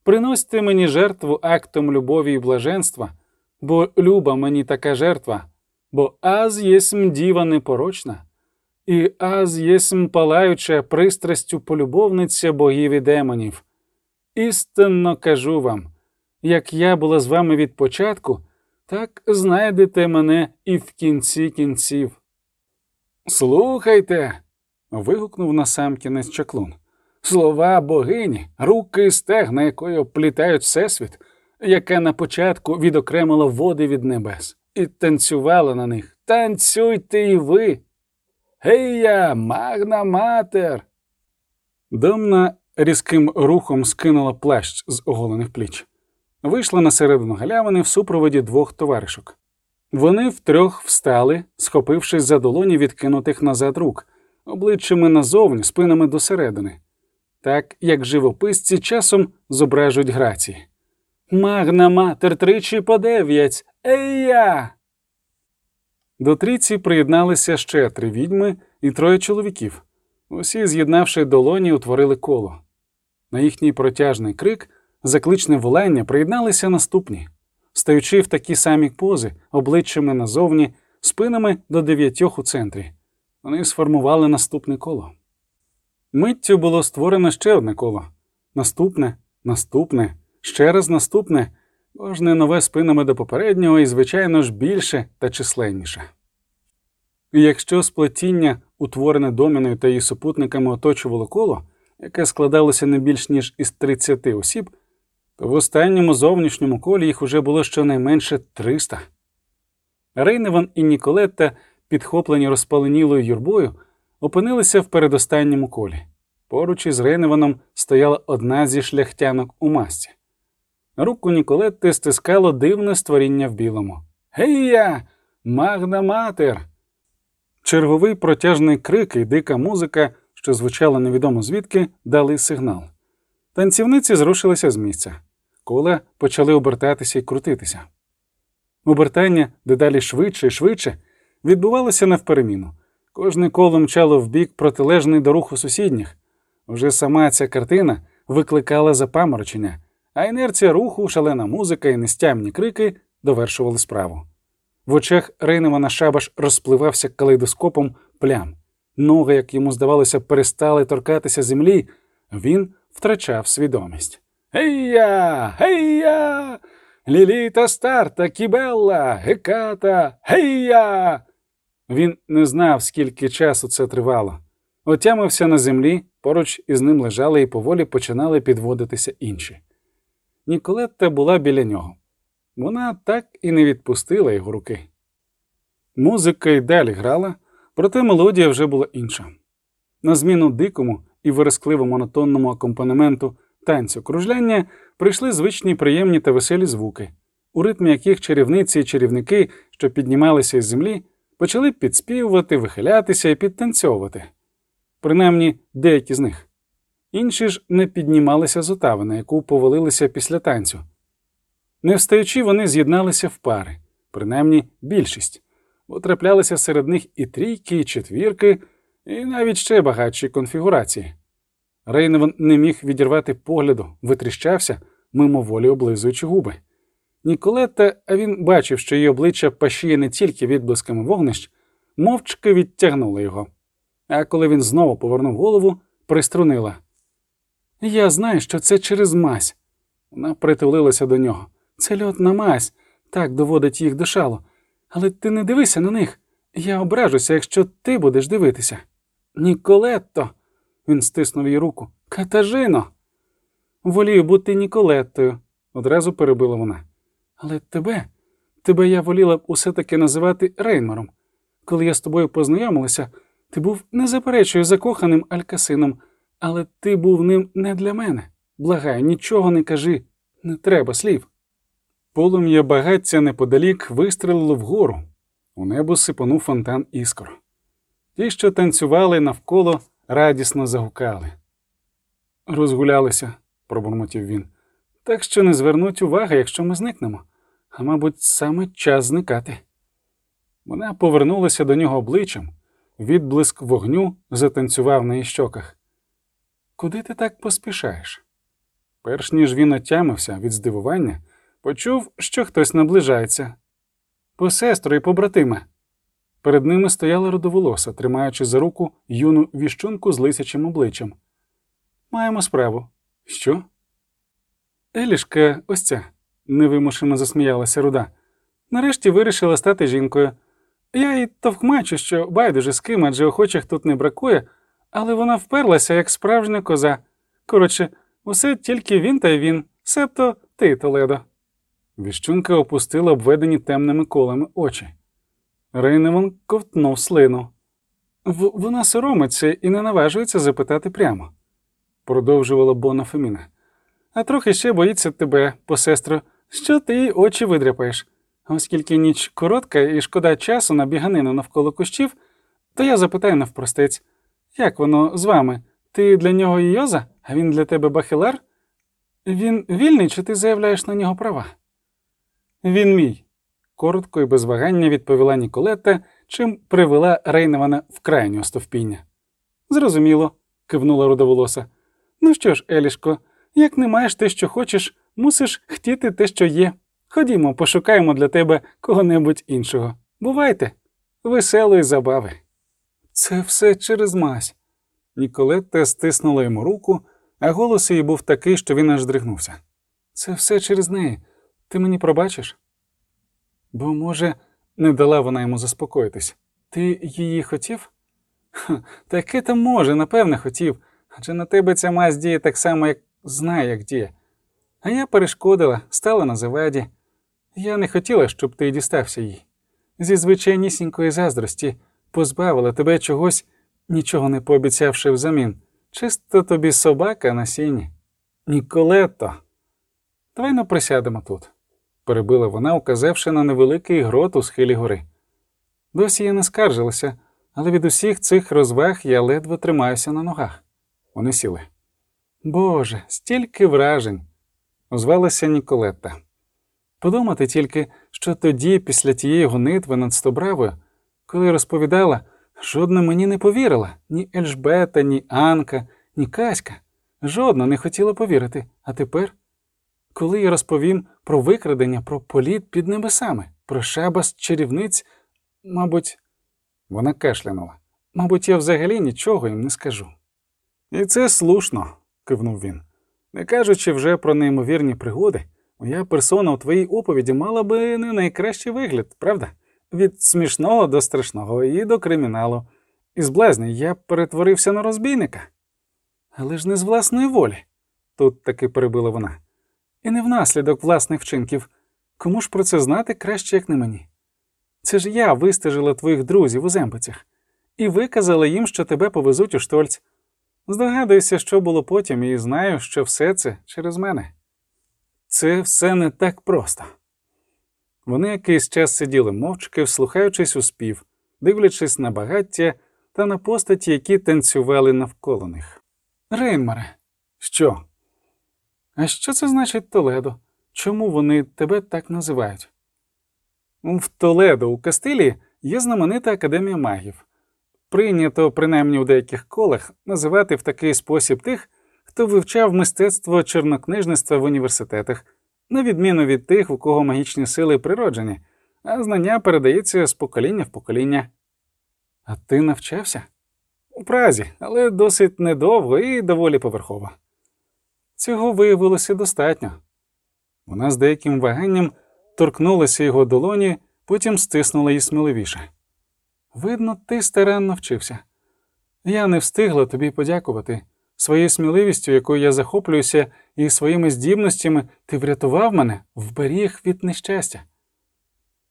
Приносьте мені жертву актом любові і блаженства, бо люба мені така жертва, бо аз єсмь діва непорочна, і аз єсмь палаюча пристрастю полюбовниця богів і демонів. Істинно кажу вам, як я була з вами від початку, так знайдете мене і в кінці кінців. Слухайте. вигукнув насамкінець чаклун. Слова богині, руки і стегна, якої оплітають всесвіт, яка на початку відокремила води від небес, і танцювала на них. Танцюйте і ви. Гей-я, магна матер. Домна різким рухом скинула плащ з оголених пліч. Вийшла на середину галявини в супроводі двох товаришок. Вони втрьох встали, схопившись за долоні відкинутих назад рук, обличчями назовні, спинами досередини, так як живописці часом зображують грації. Магна матер тричі по дев'ять. Ей-я! До трійці приєдналися ще три відьми і троє чоловіків. Усі, з'єднавши долоні, утворили коло. На їхній протяжний крик, закличне волання приєдналися наступні, стаючи в такі самі пози, обличчями назовні, спинами до дев'ятьох у центрі. Вони сформували наступне коло. Миттю було створено ще одне коло. Наступне, наступне, ще раз наступне, кожне нове спинами до попереднього і, звичайно ж, більше та численніше. І якщо сплетіння, утворене доміною та її супутниками, оточувало коло, яке складалося не більш ніж із 30 осіб, то в останньому зовнішньому колі їх уже було щонайменше 300. Рейневан і Ніколетта, підхоплені розпаленілою юрбою, опинилися в передостанньому колі. Поруч із Рейневаном стояла одна зі шляхтянок у масці. Руку Ніколетти стискало дивне створіння в білому. Гей-я! Магна матер! Черговий протяжний крик і дика музика, що звучала невідомо звідки, дали сигнал. Танцівниці зрушилися з місця. Кола почали обертатися і крутитися. Обертання дедалі швидше і швидше відбувалося навпереміну. Кожне коло мчало в бік протилежний до руху сусідніх. Вже сама ця картина викликала запаморочення, а інерція руху, шалена музика і нестямні крики довершували справу. В очах Рейневана шабаш розпливався калейдоскопом плям. Ноги, як йому здавалося, перестали торкатися землі, він втрачав свідомість. Гей-я! Гей-я! Ліліта старта, кібелла, геката, гей-я! Він не знав, скільки часу це тривало. Отямився на землі, поруч із ним лежали і поволі починали підводитися інші. Ніколетта була біля нього. Вона так і не відпустила його руки. Музика й далі грала, проте мелодія вже була інша. На зміну дикому і виразкливо монотонному акомпанементу танцю кружляння прийшли звичні приємні та веселі звуки, у ритмі яких чарівниці і чарівники, що піднімалися із землі, почали підспівувати, вихилятися і підтанцьовувати, принаймні деякі з них. Інші ж не піднімалися з отави, на яку повалилися після танцю. Не встаючи, вони з'єдналися в пари, принаймні більшість, бо траплялися серед них і трійки, і четвірки, і навіть ще багатші конфігурації. Рейневан не міг відірвати погляду, витріщався, мимоволі облизуючи губи. Ніколетта, а він бачив, що її обличчя пашіє не тільки відблисками вогнищ, мовчки відтягнула його. А коли він знову повернув голову, приструнила. Я знаю, що це через мазь. Вона притулилася до нього. Це льотна мазь, так доводить їх до. Але ти не дивися на них. Я ображуся, якщо ти будеш дивитися. Ніколетто. Він стиснув її руку. Катажино. Волію бути Ніколеттою, одразу перебила вона. Але тебе, тебе я воліла б усе таки називати Рейнмаром. Коли я з тобою познайомилася, ти був не заперечую закоханим Алькасином, але ти був ним не для мене. Благаю, нічого не кажи, не треба слів. Полум'я багаття неподалік вистрелило вгору. У небо сипонув фонтан іскор. Ті, що танцювали навколо, радісно загукали. Розгулялися, пробурмотів він. Так що не звернуть уваги, якщо ми зникнемо, а мабуть, саме час зникати. Вона повернулася до нього обличчям, відблиск вогню затанцював на її щоках. Куди ти так поспішаєш? Перш ніж він отямився від здивування, почув, що хтось наближається. По сестру і побратиме. Перед ними стояла родоволоса, тримаючи за руку юну віщунку з лисячим обличчям. Маємо справу. Що? Елішка, ось ця, невимушено засміялася руда. Нарешті вирішила стати жінкою. Я й товкмачу, що байдуже з ким, адже охочих тут не бракує, але вона вперлася, як справжня коза. Коротше, усе тільки він та він, себто ти, Толедо. Віщунка опустила обведені темними колами очі. Рейневан ковтнув слину. В вона соромиться і не наважується запитати прямо, продовжувала Бона Феміна. А трохи ще боїться тебе, посестро, що ти їй очі видряпаєш. Оскільки ніч коротка і шкода часу на біганину навколо кущів, то я запитаю навпростець, як воно з вами? Ти для нього Йоза, а він для тебе бахилар? Він вільний, чи ти заявляєш на нього права? Він мій, коротко і без вагання відповіла Ніколетта, чим привела Рейневана в крайнє остовпіння. Зрозуміло, кивнула рудоволоса. Ну що ж, Елішко, як не маєш те, що хочеш, мусиш хотіти те, що є. Ходімо, пошукаємо для тебе кого-небудь іншого. Бувайте, веселої забави. Це все через мазь. Ніколетта стиснула йому руку, а голос її був такий, що він аж здригнувся. Це все через неї. Ти мені пробачиш? Бо, може, не дала вона йому заспокоїтись. Ти її хотів? Ха, таке там може, напевне, хотів, адже на тебе ця мазь діє так само, як знає, як діє. А я перешкодила, стала на заваді. Я не хотіла, щоб ти дістався їй. Зі звичайнісінької заздрості позбавила тебе чогось, нічого не пообіцявши взамін. Чисто тобі собака на сіні. Ніколетто. Давай ну присядемо тут, перебила вона, указавши на невеликий грот у схилі гори. Досі я не скаржилася, але від усіх цих розваг я ледве тримаюся на ногах. Вони сіли. Боже, стільки вражень, озвалася Ніколетта. Подумати тільки, що тоді, після тієї гонитви над Стобравою, коли розповідала, жодна мені не повірила ні Ельжбета, ні Анка, ні Каська. Жодна не хотіла повірити. А тепер, коли я розповім про викрадення, про політ під небесами, про шабас чарівниць, мабуть, вона кашлянула. Мабуть, я взагалі нічого їм не скажу. І це слушно, кивнув він. Не кажучи вже про неймовірні пригоди, моя персона у твоїй оповіді мала би не найкращий вигляд, правда? Від смішного до страшного і до криміналу. Із блазні я перетворився на розбійника. Але ж не з власної волі, тут таки перебила вона. І не внаслідок власних вчинків. Кому ж про це знати краще, як не мені? Це ж я вистежила твоїх друзів у зембицях і виказала їм, що тебе повезуть у штольць. Здогадуюся, що було потім, і знаю, що все це через мене. Це все не так просто. Вони якийсь час сиділи мовчки, вслухаючись у спів, дивлячись на багаття та на постаті, які танцювали навколо них. Рейнмаре, що? А що це значить Толедо? Чому вони тебе так називають? В Толедо у Кастилії є знаменита академія магів. Прийнято, принаймні у деяких колах, називати в такий спосіб тих, хто вивчав мистецтво чорнокнижництва в університетах, на відміну від тих, у кого магічні сили природжені, а знання передається з покоління в покоління. А ти навчався? У Празі, але досить недовго і доволі поверхово. Цього виявилося достатньо. Вона з деяким ваганням торкнулася його долоні, потім стиснула її сміливіше. Видно, ти старанно вчився. Я не встигла тобі подякувати. Своєю сміливістю, якою я захоплююся, і своїми здібностями ти врятував мене, вберіг від нещастя.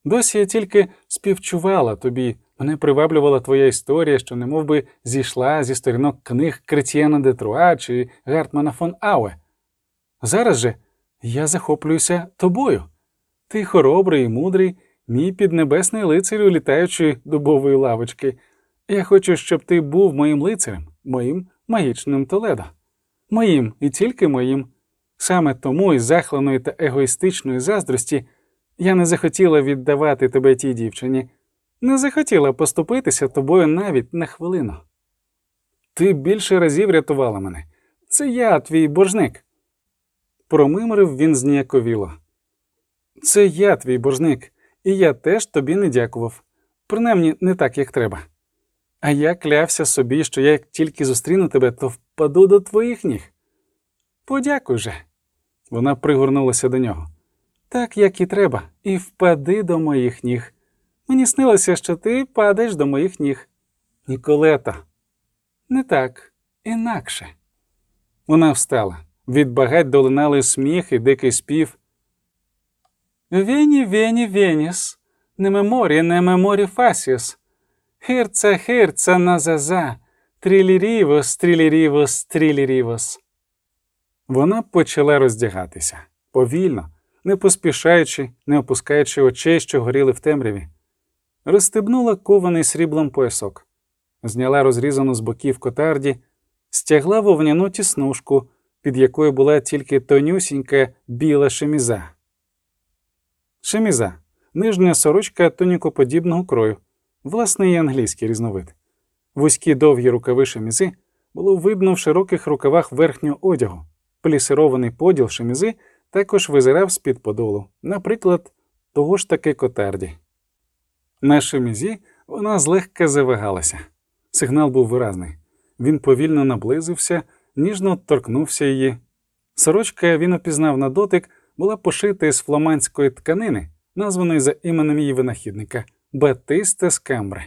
Досі я тільки співчувала тобі, мене приваблювала твоя історія, що немов би зійшла зі сторінок книг Кретіана де Труа чи Гартмана фон Ауе. Зараз же я захоплююся тобою. Ти хоробрий і мудрий, мій піднебесний лицарю літаючої дубової лавочки. Я хочу, щоб ти був моїм лицарем, моїм магічним Толедо. Моїм і тільки моїм. Саме тому із захленої та егоїстичної заздрості я не захотіла віддавати тебе тій дівчині, не захотіла поступитися тобою навіть на хвилину. Ти більше разів рятувала мене. Це я, твій боржник. Промимрив він зніяковіло. Це я, твій боржник, і я теж тобі не дякував. Принаймні не так, як треба. А я клявся собі, що як тільки зустріну тебе, то впаду до твоїх ніг. Подякуй же. Вона пригорнулася до нього. Так, як і треба, і впади до моїх ніг. Мені снилося, що ти падаєш до моїх ніг. Ніколета. Не так, інакше. Вона встала. Від багать долинали сміх і дикий спів. Вені, вені, веніс, не меморі, не меморі фасіс. Хирца, хирца, назаза, трілірівос, трілірівос, трілірівос. Вона почала роздягатися повільно, не поспішаючи, не опускаючи очей, що горіли в темряві. Розстебнула кований сріблом поясок, зняла розрізану з боків котарді, стягла вовняну тіснушку, під якою була тільки тонюсінька біла шеміза. Шеміза нижня сорочка тонікоподібного крою, власне, і англійський різновид. Вузькі довгі рукави шемізи було видно в широких рукавах верхнього одягу. Плісирований поділ шемізи також визирав з-під подолу, наприклад, того ж таки котарді. На шемізі вона злегка завагалася. Сигнал був виразний. Він повільно наблизився, ніжно торкнувся її. Сорочка він опізнав на дотик, була пошита з фламандської тканини, названої за іменем її винахідника Батиста з Камбри.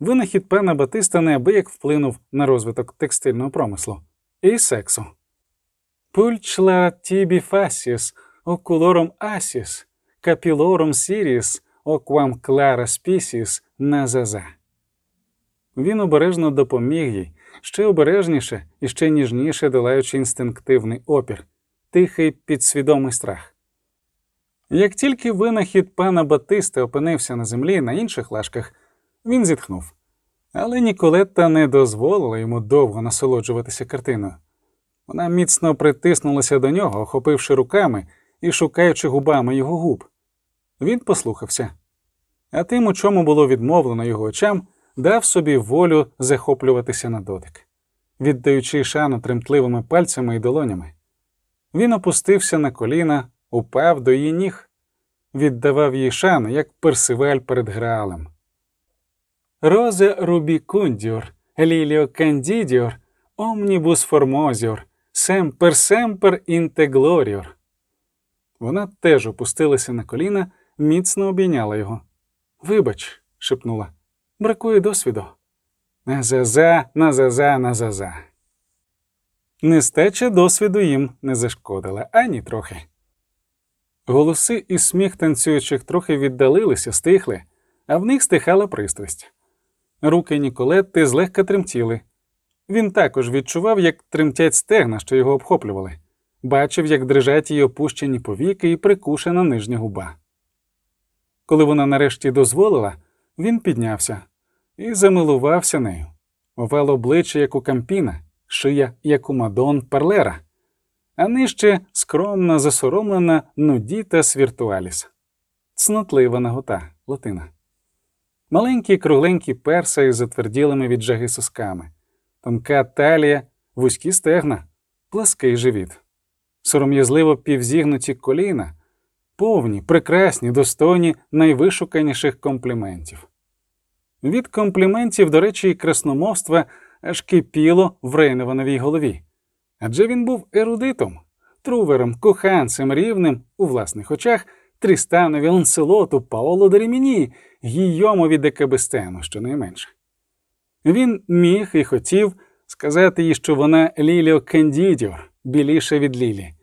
Винахід пана Батиста неабияк вплинув на розвиток текстильного промислу і сексу. Pulchra tibi facies, oculorum acies, capillorum series, o quam clara species nazaza. Він обережно допоміг їй, ще обережніше і ще ніжніше долаючи інстинктивний опір, тихий підсвідомий страх. Як тільки винахід пана Батиста опинився на землі на інших лашках, він зітхнув. Але Ніколетта не дозволила йому довго насолоджуватися картиною. Вона міцно притиснулася до нього, охопивши руками і шукаючи губами його губ. Він послухався. А тим, у чому було відмовлено його очам, дав собі волю захоплюватися на дотик, віддаючи шану тремтливими пальцями і долонями. Він опустився на коліна, упав до її ніг, віддавав їй шану, як персиваль перед граалем. Розе рубікундіор, ліліо кандідіор, омнібус формозіор, семпер семпер інтеглоріор. Вона теж опустилася на коліна, міцно обійняла його. Вибач, шепнула, бракує досвіду. Назаза, назаза, назаза. Нестеча досвіду їм не зашкодила ані трохи. Голоси і сміх танцюючих трохи віддалилися, стихли, а в них стихала пристрасть. Руки Ніколетти злегка тремтіли. Він також відчував, як тремтять стегна, що його обхоплювали, бачив, як дрижать її опущені повіки і прикушена нижня губа. Коли вона нарешті дозволила, він піднявся і замилувався нею. Овел обличчя, як у кампіна, шия, як у Мадон Парлера, а нижче скромна, засоромлена нудіта свіртуаліс, цнотлива нагота латина. Маленькі кругленькі перса із затверділими від жаги сосками, тонка талія, вузькі стегна, плаский живіт, сором'язливо півзігнуті коліна, повні, прекрасні, достойні найвишуканіших компліментів. Від компліментів, до речі, і красномовства аж кипіло в Рейневановій голові. Адже він був ерудитом, трувером, коханцем рівним у власних очах Трістанові Ланселоту, Паоло Дереміні, Гійомові де Кабестену, щонайменше. Він міг і хотів сказати їй, що вона Ліліо Кендідіор, біліша від Лілі,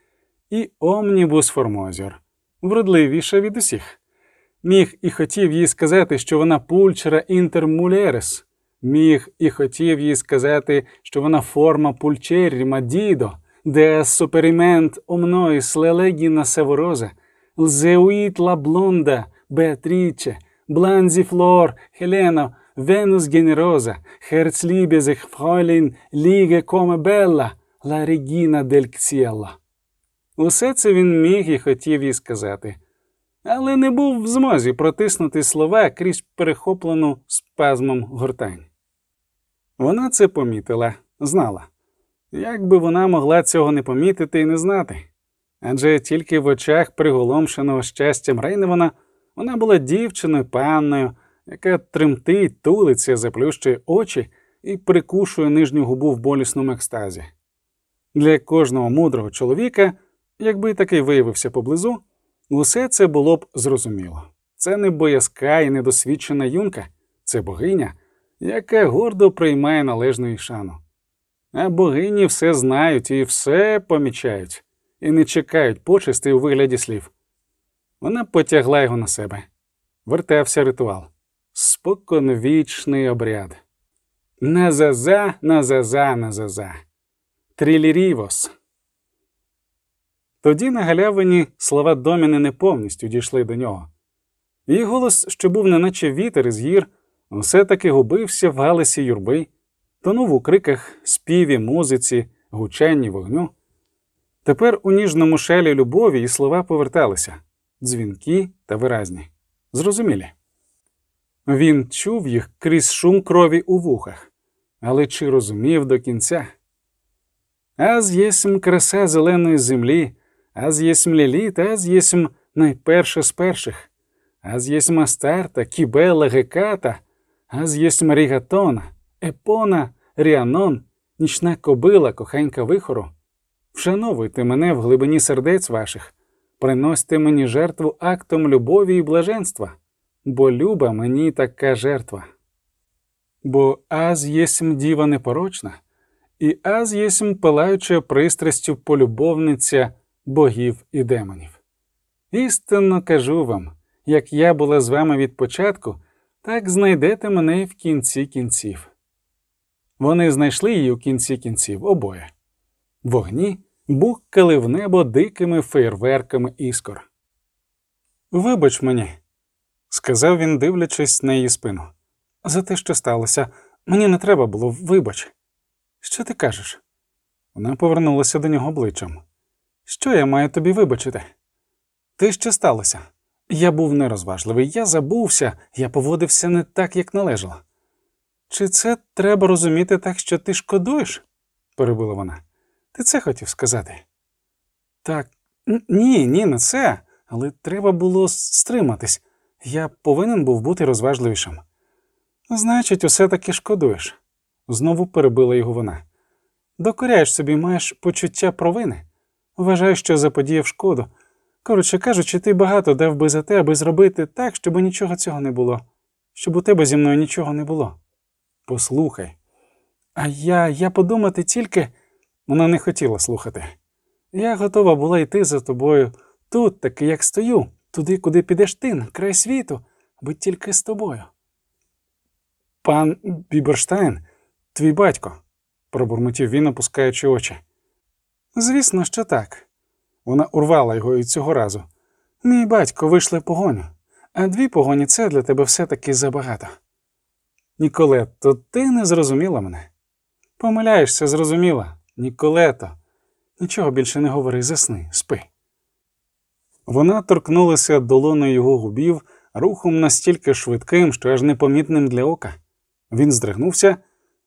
і Омнібус Формозіор, вродливіша від усіх. Міг і хотів їй сказати, що вона пульчера інтермулерес, міг і хотів їй сказати, що вона форма пульчері Мадідо, де суперімент омноїс лелегіна севороза, лзеуїт ла блонда, Беатріче, бланзі флор, Хелено, Венус генероза, херцлібезих фройлін, ліге коме белла, ла регіна дель ксіелла. Усе це він міг і хотів їй сказати але не був в змозі протиснути слова крізь перехоплену спазмом гортань. Вона це помітила, знала. Як би вона могла цього не помітити і не знати? Адже тільки в очах приголомшеного щастям Рейневана вона була дівчиною, панною, яка тремтить, тулиться, заплющує очі і прикушує нижню губу в болісному екстазі. Для кожного мудрого чоловіка, якби такий виявився поблизу, Усе це було б зрозуміло. Це не боязка і недосвідчена юнка, це богиня, яка гордо приймає належну їй шану. А богині все знають і все помічають, і не чекають почести у вигляді слів. Вона потягла його на себе. Вертався ритуал. Споконвічний обряд. Назаза, назаза, назаза. Трілірівос. Тоді на галявині слова доміни не повністю дійшли до нього. Її голос, що був неначе вітер із гір, все таки губився в галасі юрби, тонув у криках, співі, музиці, гучанні вогню. Тепер у ніжному шелі любові і слова поверталися дзвінкі та виразні, зрозумілі. Він чув їх крізь шум крові у вухах, але чи розумів до кінця? Аз єсмь краса зеленої землі, аз єсмь ліліт, аз єсмь найперше з перших, аз єсмь Астарта, Кібела, Геката, аз єсмь Рігатона, Епона, Ріанон, нічна кобила, кохенька вихору. Вшановуйте мене в глибині сердець ваших, приносьте мені жертву актом любові і блаженства, бо люба мені така жертва. Бо аз єсмь діва непорочна, і аз єсмь палаюча пристрастю полюбовниця богів і демонів. Істинно кажу вам, як я була з вами від початку, так знайдете мене в кінці кінців. Вони знайшли її у кінці кінців обоє. Вогні буккали в небо дикими фейерверками іскор. Вибач мені, сказав він, дивлячись на її спину. За те, що сталося, мені не треба було, вибач. Що ти кажеш? Вона повернулася до нього обличчям. Що я маю тобі вибачити? Ти що сталося? Я був нерозважливий, я забувся, я поводився не так, як належало. Чи це треба розуміти так, що ти шкодуєш? перебила вона. Ти це хотів сказати? Так, ні, ні, не це, але треба було стриматись. Я повинен був бути розважливішим. Значить, усе таки шкодуєш, знову перебила його вона. Докоряєш собі, маєш почуття провини. Вважаю, що заподіяв шкоду. Коротше кажучи, ти багато дав би за те, аби зробити так, щоб нічого цього не було, щоб у тебе зі мною нічого не було. Послухай. А я, я подумати тільки. Вона не хотіла слухати. Я готова була йти за тобою тут, таки як стою, туди, куди підеш ти, на край світу, аби тільки з тобою. Пан Біберштайн, твій батько, пробурмотів він, опускаючи очі. Звісно, що так. Вона урвала його і цього разу. Мій батько вийшли погоню, а дві погоні це для тебе все-таки забагато. Ніколетто, ти не зрозуміла мене. Помиляєшся, зрозуміла. Ніколето, нічого більше не говори, засни, спи. Вона торкнулася долоною його губів рухом настільки швидким, що аж непомітним для ока. Він здригнувся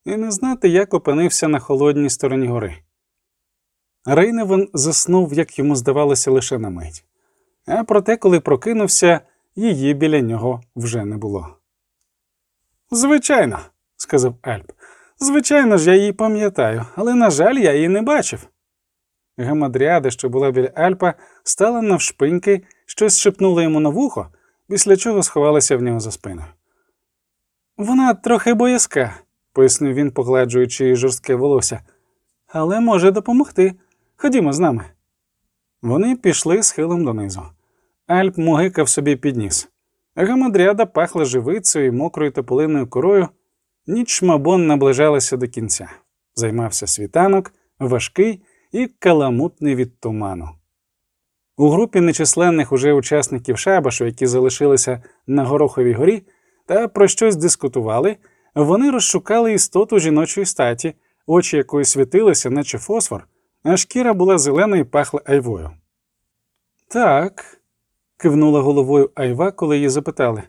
і не знати, як опинився на холодній стороні гори. Рейневан заснув, як йому здавалося, лише на мить. А проте, коли прокинувся, її біля нього вже не було. Звичайно, сказав Альп. Звичайно ж, я її пам'ятаю, але, на жаль, я її не бачив. Гамадріада, що була біля Альпа, стала навшпиньки, щось шепнула йому на вухо, після чого сховалася в нього за спиною. Вона трохи боязка, пояснив він, погладжуючи її жорстке волосся, але може допомогти. Ходімо з нами. Вони пішли схилом донизу. Альп мугикав собі підніс. Гамадріада пахла живицею і мокрою тополиною корою. Ніч мабон наближалася до кінця. Займався світанок, важкий і каламутний від туману. У групі нечисленних уже учасників шабашу, які залишилися на Гороховій горі, та про щось дискутували, вони розшукали істоту жіночої статі, очі якої світилися, наче фосфор, а шкіра була зелена і пахла айвою. Так, кивнула головою Айва, коли її запитали.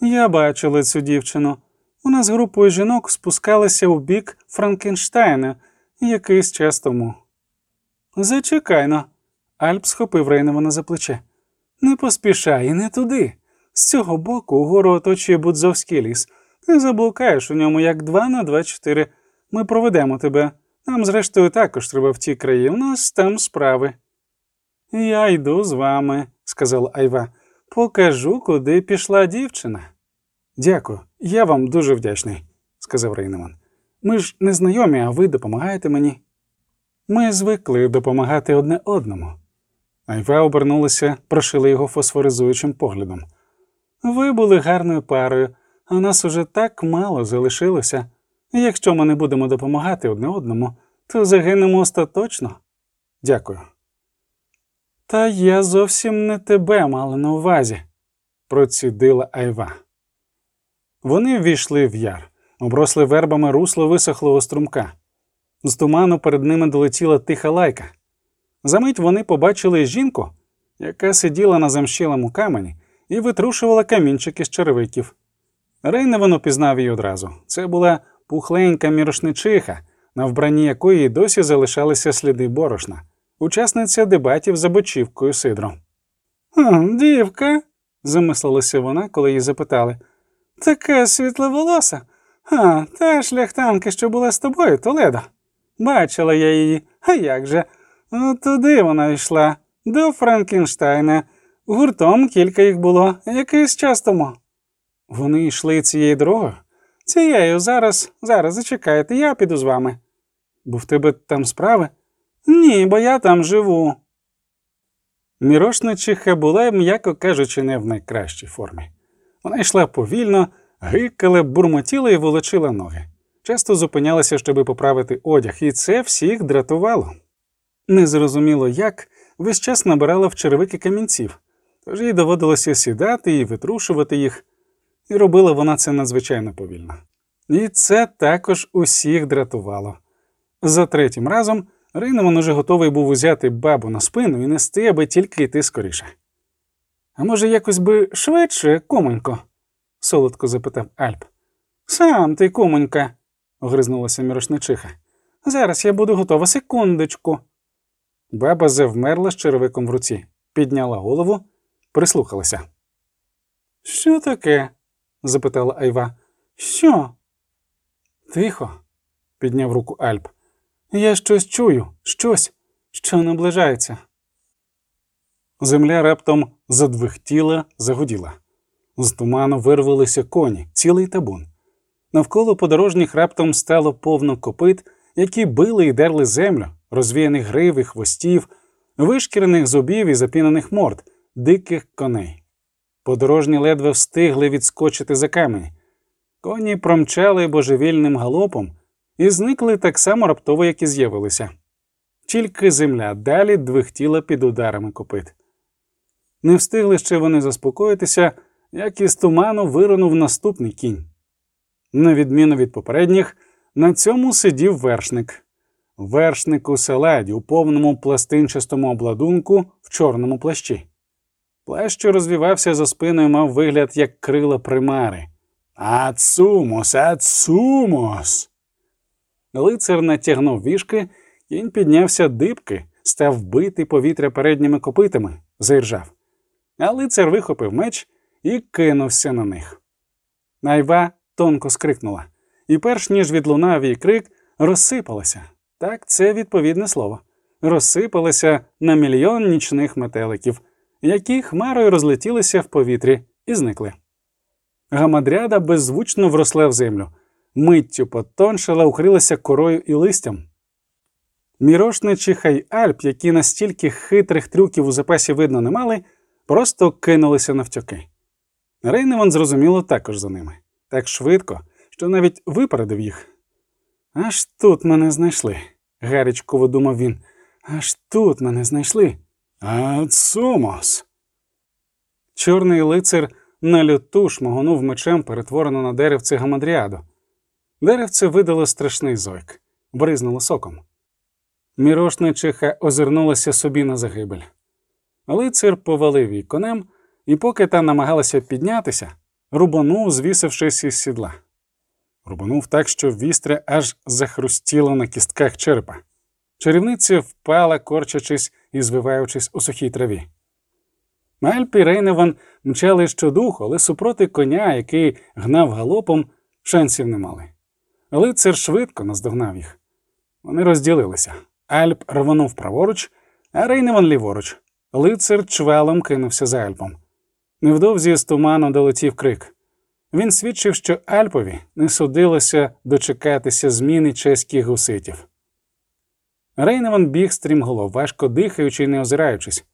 Я бачила цю дівчину. Вона з групою жінок спускалася у бік Франкенштайна якийсь час тому. Зачекайно. Альп схопив Рейневана за плече. Не поспішай і не туди. З цього боку угору оточує Будзовський ліс. Ти заблукаєш у ньому як два на два чотири. Ми проведемо тебе. Нам, зрештою, також треба в ті краї. У нас там справи. Я йду з вами, сказала Айва. Покажу, куди пішла дівчина. Дякую, я вам дуже вдячний, сказав Рейнеман. Ми ж не знайомі, а ви допомагаєте мені. Ми звикли допомагати одне одному. Айва обернулася, прошила його фосфоризуючим поглядом. Ви були гарною парою, а нас уже так мало залишилося. Якщо ми не будемо допомагати одне одному, то загинемо остаточно. Дякую. Та я зовсім не тебе мала на увазі, процідила Айва. Вони ввійшли в яр, обросли вербами русло висохлого струмка. З туману перед ними долетіла тиха лайка. Замить вони побачили жінку, яка сиділа на замщілому камені і витрушувала камінчики з черевиків. Рейневан упізнав її одразу. Це була пухленька мірошничиха, на вбранні якої досі залишалися сліди борошна, учасниця дебатів за бочівкою сидром. Дівка, замислилася вона, коли її запитали. Така світловолоса. А, та шляхтанка, що була з тобою, Толедо. Бачила я її. А як же? От туди вона йшла, до Франкенштайна. Гуртом кілька їх було, якийсь час тому. Вони йшли цією дорогою? Цією зараз, зараз зачекайте, я піду з вами. Бо в тебе там справи? Ні, бо я там живу. Мірошничиха була, м'яко кажучи, не в найкращій формі. Вона йшла повільно, гикала, бурмотіла і волочила ноги. Часто зупинялася, щоби поправити одяг, і це всіх дратувало. Незрозуміло як, весь час набирала в черевики камінців, тож їй доводилося сідати і витрушувати їх, і робила вона це надзвичайно повільно. І це також усіх дратувало. За третім разом Рейнеман уже готовий був узяти бабу на спину і нести, аби тільки йти скоріше. А може, якось би швидше, кумонько? солодко запитав Альп. Сам ти, кумонька, огризнулася мірошничиха. Зараз я буду готова секундочку. Баба завмерла з черевиком в руці, підняла голову, прислухалася. Що таке? Запитала Айва. Що? Тихо, підняв руку Альп. Я щось чую, щось, що наближається. Земля раптом задвихтіла, загуділа. З туману вирвалися коні, цілий табун. Навколо подорожніх раптом стало повно копит, які били і дерли землю, розвіяних грив і хвостів, вишкірених зубів і запінених морд, диких коней. Подорожні ледве встигли відскочити за камені. Коні промчали божевільним галопом і зникли так само раптово, як і з'явилися. Тільки земля далі двихтіла під ударами копит. Не встигли ще вони заспокоїтися, як із туману виринув наступний кінь. На відміну від попередніх, на цьому сидів вершник. Вершник у селеді у повному пластинчастому обладунку в чорному плащі. Плащ, що розвівався за спиною, мав вигляд як крила примари. Ацумос, ацумос. Лицар натягнув вішки, кінь піднявся дибки, став бити повітря передніми копитами, заіржав. А лицар вихопив меч і кинувся на них. Найва тонко скрикнула, і перш ніж відлунав її крик, розсипалася. Так, це відповідне слово. Розсипалася на мільйон нічних метеликів, які хмарою розлетілися в повітрі і зникли. Гамадряда беззвучно вросла в землю, миттю потоншила, укрилася корою і листям. Мірошничі хай Альп, які настільки хитрих трюків у запасі видно не мали, просто кинулися навтьоки. Рейневан зрозуміло також за ними, так швидко, що навіть випередив їх. Аж тут мене знайшли, гарячково думав він. Аж тут мене знайшли. Ацумос. Чорний лицар на люту шмагонув мечем, перетворено на деревце гамадріаду. Деревце видало страшний зойк, бризнуло соком. Мірошничиха озирнулася собі на загибель. Лицар повалив її конем, і поки та намагалася піднятися, рубанув, звісившись із сідла. Рубанув так, що вістря аж захрустіло на кістках черепа. Чарівниця впала, корчачись і звиваючись у сухій траві. Альп і Рейневан мчали щодуху, але супроти коня, який гнав галопом, шансів не мали. Лицар швидко наздогнав їх. Вони розділилися. Альп рвонув праворуч, а Рейневан ліворуч. Лицар чвалом кинувся за Альпом. Невдовзі з туману долетів крик. Він свідчив, що Альпові не судилося дочекатися зміни чеських гуситів. Рейневан біг стрімголов, важко дихаючи і не озираючись.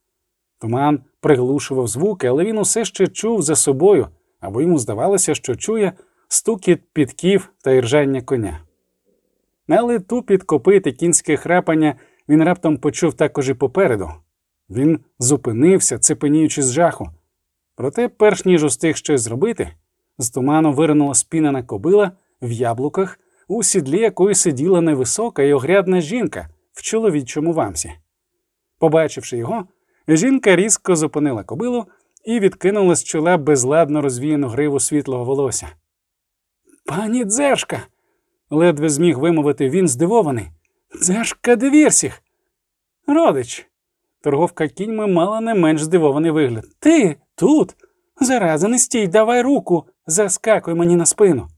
Туман приглушував звуки, але він усе ще чув за собою, або йому здавалося, що чує стукіт підків та іржання коня. Але тупіт копит і кінське храпання він раптом почув також і попереду. Він зупинився, цепеніючи з жаху. Проте, перш ніж устиг щось зробити, з туману виринула спінена кобила в яблуках, у сідлі якої сиділа невисока і огрядна жінка в чоловічому вамсі. Побачивши його, жінка різко зупинила кобилу і відкинула з чола безладно розвіяну гриву світлого волосся. Пані дзержка. ледве зміг вимовити він здивований. Дзержка Девірсіх. Родич. Торговка кіньми мала не менш здивований вигляд. Ти тут? Зараза, не стій, давай руку, заскакуй мені на спину.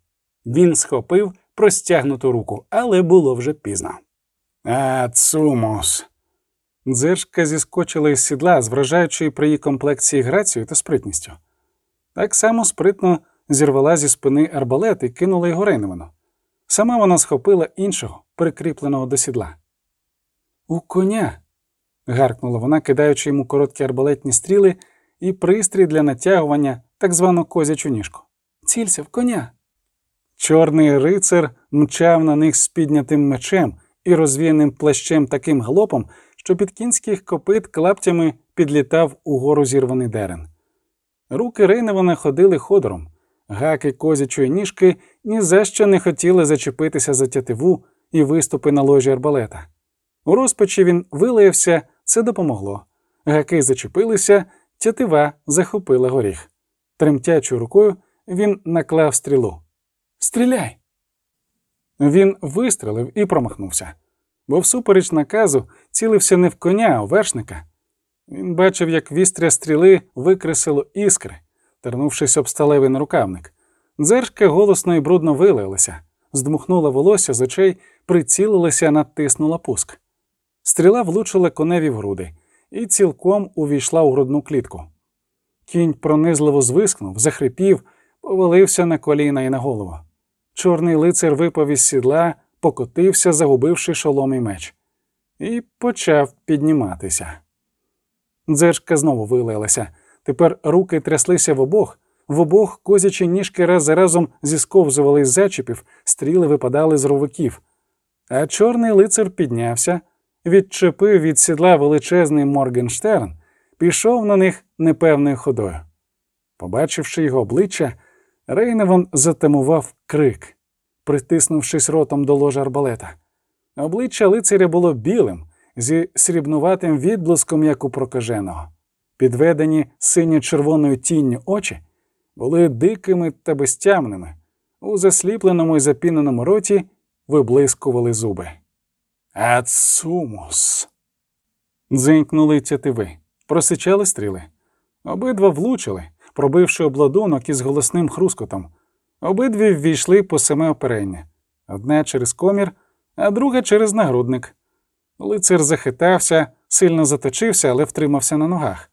Він схопив простягнуту руку, але було вже пізно. Ацумус. Дзержка зіскочила із сідла з вражаючою при її комплекції грацією та спритністю. Так само спритно зірвала зі спини арбалет і кинула його Рейневану. Сама вона схопила іншого, прикріпленого до сідла. У коня. гаркнула вона, кидаючи йому короткі арбалетні стріли і пристрій для натягування так звану козячу ніжку. Цілься в коня. Чорний рицар мчав на них з піднятим мечем і розвіяним плащем таким галопом, що під кінських копит клаптями підлітав угору зірваний дерен. Руки Рейневана ходили ходором, гаки козячої ніжки ні за що не хотіли зачепитися за тятиву і виступи на ложі арбалета. У розпачі він вилаявся, це допомогло. Гаки зачепилися, тятива захопила горіх. Тремтячою рукою він наклав стрілу. Стріляй! Він вистрелив і промахнувся, бо, всупереч наказу, цілився не в коня, а у вершника. Він бачив, як вістря стріли викресило іскри, тернувшись об сталевий нарукавник. Дзержка голосно і брудно вилилася, здмухнула волосся з очей, прицілилася, натиснула пуск. Стріла влучила коневі в груди і цілком увійшла у грудну клітку. Кінь пронизливо звискнув, захрипів, повалився на коліна і на голову. Чорний лицар випав із сідла, покотився, загубивши шолом і меч, і почав підніматися. Дзержка знову вилилася. Тепер руки тряслися в обох, в обох козячі ніжки раз за разом зісковзували з зачіпів, стріли випадали з ровиків. А чорний лицар піднявся, відчепив від сідла величезний Моргенштерн, пішов на них непевною ходою. Побачивши його обличчя, Рейневан затамував крик, притиснувшись ротом до ложа арбалета. Обличчя лицаря було білим, зі срібнуватим відблиском, як у прокаженого. Підведені синьо-червоною тінню очі були дикими та безтямними, у засліпленому і запіненому роті виблискували зуби. Ацумус. Дзенькнули тятиви, просичали стріли. Обидва влучили, пробивши обладунок із голосним хрускотом. Обидві ввійшли по саме оперення одне через комір, а друга через нагрудник. Лицар захитався, сильно заточився, але втримався на ногах.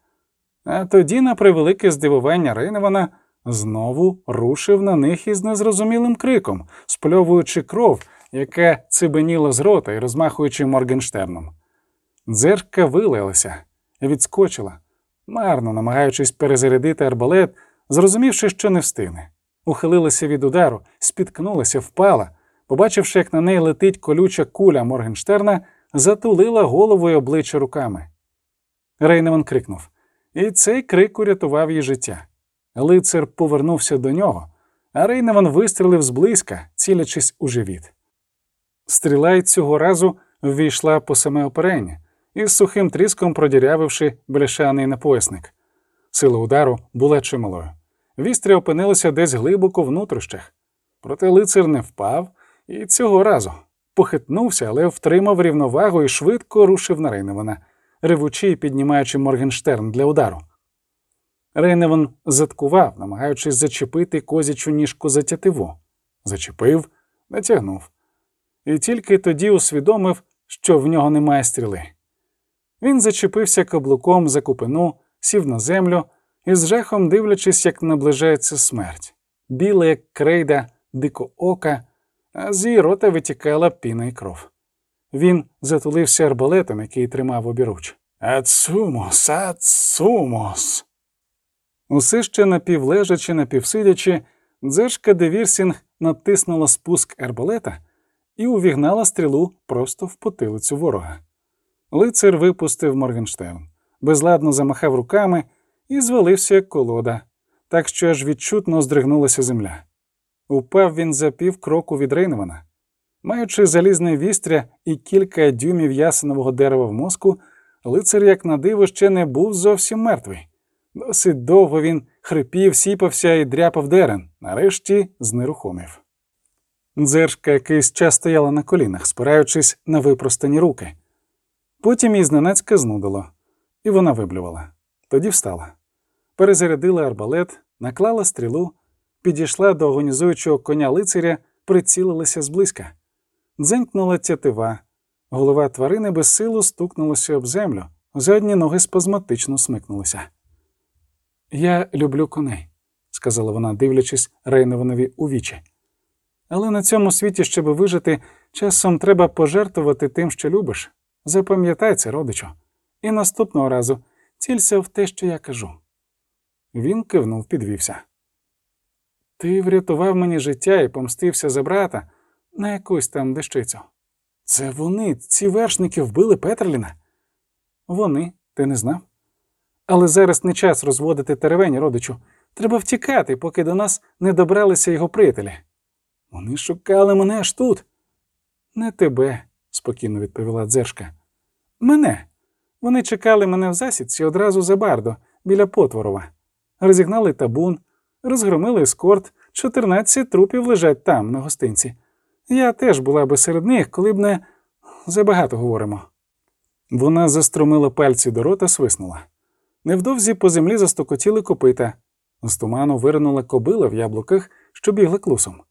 А тоді, на превелике здивування Рейневана, знову рушив на них із незрозумілим криком, спльовуючи кров, яка цибеніла з рота і розмахуючи Моргенштерном. Дзерка вилилася, відскочила, марно намагаючись перезарядити арбалет, зрозумівши, що не встигне. Ухилилася від удару, спіткнулася, впала, побачивши, як на неї летить колюча куля Моргенштерна, затулила голову й обличчя руками. Рейневан крикнув, і цей крик урятував їй життя. Лицар повернувся до нього, а Рейневан вистрелив зблизька, цілячись у живіт. Стріла й цього разу ввійшла по саме оперення, із сухим тріском продірявивши бляшаний напоясник. Сила удару була чималою. Вістря опинилася десь глибоко в нутрощах. Проте лицар не впав і цього разу похитнувся, але втримав рівновагу і швидко рушив на Рейневана, ревучи і піднімаючи Моргенштерн для удару. Рейневан заткував, намагаючись зачепити козячу ніжку за тятиву. Зачепив, натягнув. І тільки тоді усвідомив, що в нього немає стріли. Він зачепився каблуком за купину, сів на землю і з жахом дивлячись, як наближається смерть. Біла, як крейда, дико ока, а з її рота витікала піна й кров. Він затулився арбалетом, який тримав обіруч. Ацумос, ацумос. Усе ще напівлежачи, напівсидячи, Дзержка де Вірсінг натиснула спуск арбалета і увігнала стрілу просто в потилицю ворога. Лицар випустив Моргенштерн, безладно замахав руками і звалився як колода, так що аж відчутно здригнулася земля. Упав він за пів кроку від Рейневана. Маючи залізне вістря і кілька дюймів ясенового дерева в мозку, лицар, як на диво, ще не був зовсім мертвий. Досить довго він хрипів, сіпався і дряпав дерен, нарешті знерухомів. Дзержка якийсь час стояла на колінах, спираючись на випростані руки. Потім їй зненацька знудило, і вона виблювала. Тоді встала. Перезарядила арбалет, наклала стрілу, підійшла до агонізуючого коня лицаря, прицілилася зблизька. Дзенькнула тятива. Голова тварини без силу стукнулася об землю, задні ноги спазматично смикнулися. Я люблю коней, сказала вона, дивлячись Рейнованові у вічі. Але на цьому світі, щоб вижити, часом треба пожертвувати тим, що любиш. Запам'ятай це, родичу, і наступного разу цілься в те, що я кажу. Він кивнув, підвівся. Ти врятував мені життя і помстився за брата на якусь там дещицю. Це вони, ці вершники, вбили Петерліна? Вони, ти не знав? Але зараз не час розводити теревень, родичу. Треба втікати, поки до нас не добралися його приятелі. Вони шукали мене аж тут. Не тебе, спокійно відповіла дзержка. Мене. Вони чекали мене в засідці одразу за бардо, біля Потворова. Розігнали табун, розгромили ескорт, 14 трупів лежать там, на гостинці. Я теж була би серед них, коли б не забагато говоримо. Вона застромила пальці до рота, свиснула. Невдовзі по землі застокотіли копита. З туману виринула кобила в яблуках, що бігли клусом.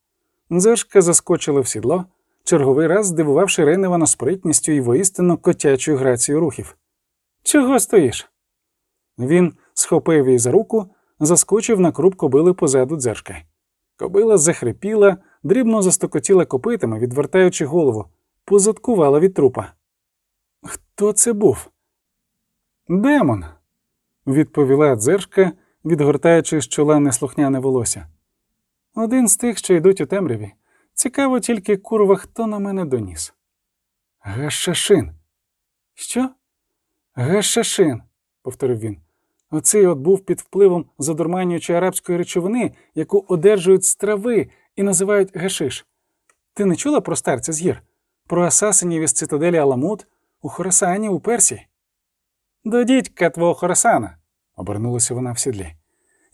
Дзержка заскочила в сідло, черговий раз здивувавши Рейневана спритністю і воістину котячою грацією рухів. Чого стоїш? Він схопив її за руку, заскочив на круп кобили позаду дзержки. Кобила захрипіла, дрібно застокотіла копитами, відвертаючи голову, позадкувала від трупа. Хто це був? Демон, відповіла дзержка, відгортаючи з чола неслухняне волосся. Один з тих, що йдуть у темряві. Цікаво тільки курва, хто на мене доніс. Гашашин. Що? Гашашин, повторив він. Оцей от був під впливом задурманюючої арабської речовини, яку одержують з трави і називають гашиш. Ти не чула про старця з гір? Про асасинів із цитаделі Аламут у Хорасані у Персії? До дідька твого Хорасана, обернулася вона в сідлі.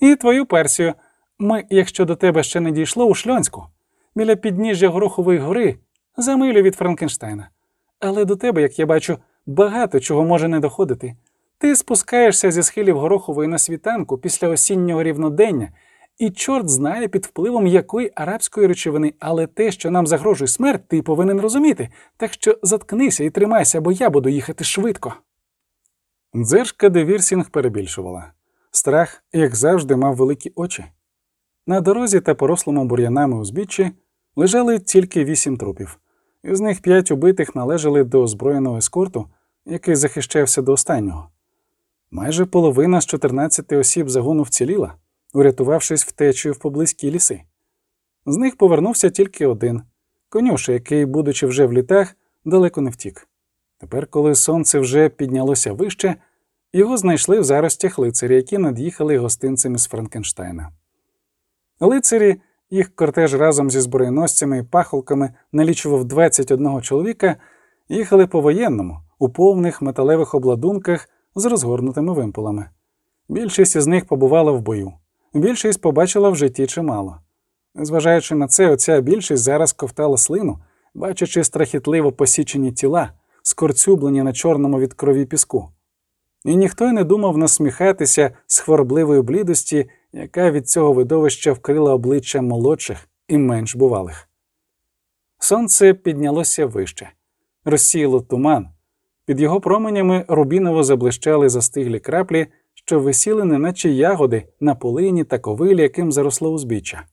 І твою Персію. Ми, якщо до тебе ще не дійшло, у Шльонську, біля підніжжя Горохової гори, за милю від Франкенштейна. Але до тебе, як я бачу, багато чого може не доходити. Ти спускаєшся зі схилів Горохової на світанку після осіннього рівнодення, і чорт знає під впливом якої арабської речовини, але те, що нам загрожує смерть, ти повинен розуміти, так що заткнися і тримайся, бо я буду їхати швидко. Дзержка де Вірсінг перебільшувала. Страх, як завжди, мав великі очі. На дорозі та порослому бур'янами узбіччі лежали тільки вісім трупів, із них п'ять убитих належали до озброєного ескорту, який захищався до останнього. Майже половина з 14 осіб загону вціліла, урятувавшись втечею в поблизькі ліси. З них повернувся тільки один конюша, який, будучи вже в літах, далеко не втік. Тепер, коли сонце вже піднялося вище, його знайшли в заростях лицарі, які над'їхали гостинцями з Франкенштейна. Лицарі, їх кортеж разом зі зброєносцями і пахолками налічував 21 чоловіка, їхали по воєнному, у повних металевих обладунках з розгорнутими вимпелами. Більшість із них побувала в бою, більшість побачила в житті чимало. Незважаючи на це, оця більшість зараз ковтала слину, бачачи страхітливо посічені тіла, скорцюблені на чорному від крові піску. І ніхто й не думав насміхатися з хворобливої блідості, яка від цього видовища вкрила обличчя молодших і менш бувалих. Сонце піднялося вище, розсіяло туман. Під його променями рубіново заблищали застиглі краплі, що висіли, неначе ягоди на полині та ковилі, яким заросло узбіччя.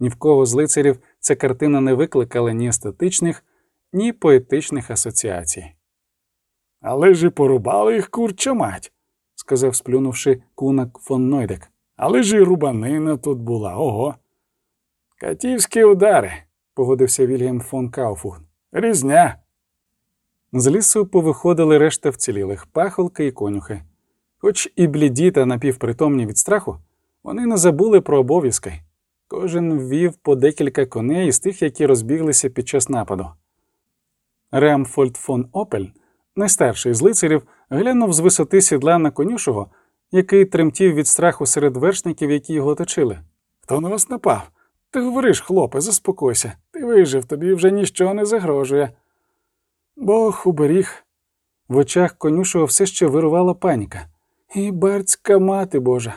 Ні в кого з лицарів ця картина не викликала ні естетичних, ні поетичних асоціацій. Але ж і порубали їх курча мать, сказав, сплюнувши кунак фон Нойдек. Але ж і рубанина тут була, ого. Катівські удари, погодився Вільгельм фон Кауфугн. Різня. З лісу повиходили решта вцілілих пахолки і конюхи. Хоч і бліді та напівпритомні від страху, вони не забули про обов'язки. Кожен ввів по декілька коней з тих, які розбіглися під час нападу. Ремфольд фон Опель, найстарший з лицарів, глянув з висоти сідла на конюшого, який тремтів від страху серед вершників, які його оточили. Хто на вас напав? Ти говориш, хлопе, заспокойся. Ти вижив, тобі вже ніщо не загрожує. Бог уберіг. В очах конюшого все ще вирувала паніка. І бартська мати Божа.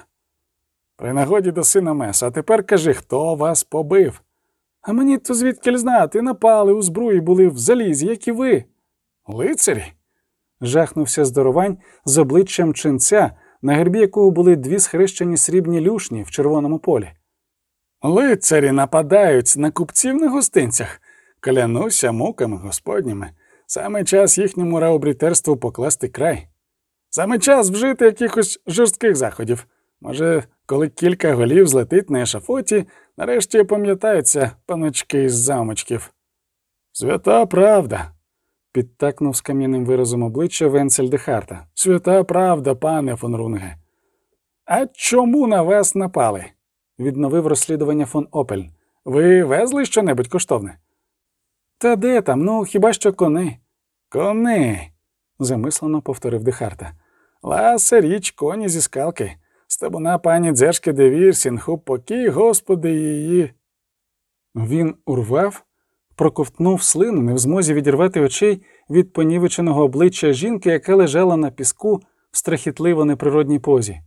При нагоді до сина Меса, а тепер кажи, хто вас побив? А мені то звідки знати, напали у збруї були в залізі, як і ви. Лицарі? Жахнувся здоровань з обличчям ченця, на гербі якого були дві схрещені срібні люшні в червоному полі. Лицарі нападають на купців на гостинцях. Клянуся муками господніми. Саме час їхньому раобрітерству покласти край. Саме час вжити якихось жорстких заходів. Може, коли кілька голів злетить на ешафоті, нарешті опам'ятаються паночки із замочків. Свята правда, підтакнув з кам'яним виразом обличчя Венцель Дехарта. Свята правда, пане фон Рунге. А чому на вас напали? відновив розслідування фон Опель. Ви везли що-небудь коштовне? Та де там? Ну, хіба що кони? Кони. замислено повторив Дехарта. Ласа річ коні зі Скалки. З табуна пані Дзержки де Вірсінг, упокій, Господи, її. Він урвав, проковтнув слину, не в змозі відірвати очей від понівеченого обличчя жінки, яка лежала на піску в страхітливо неприродній позі.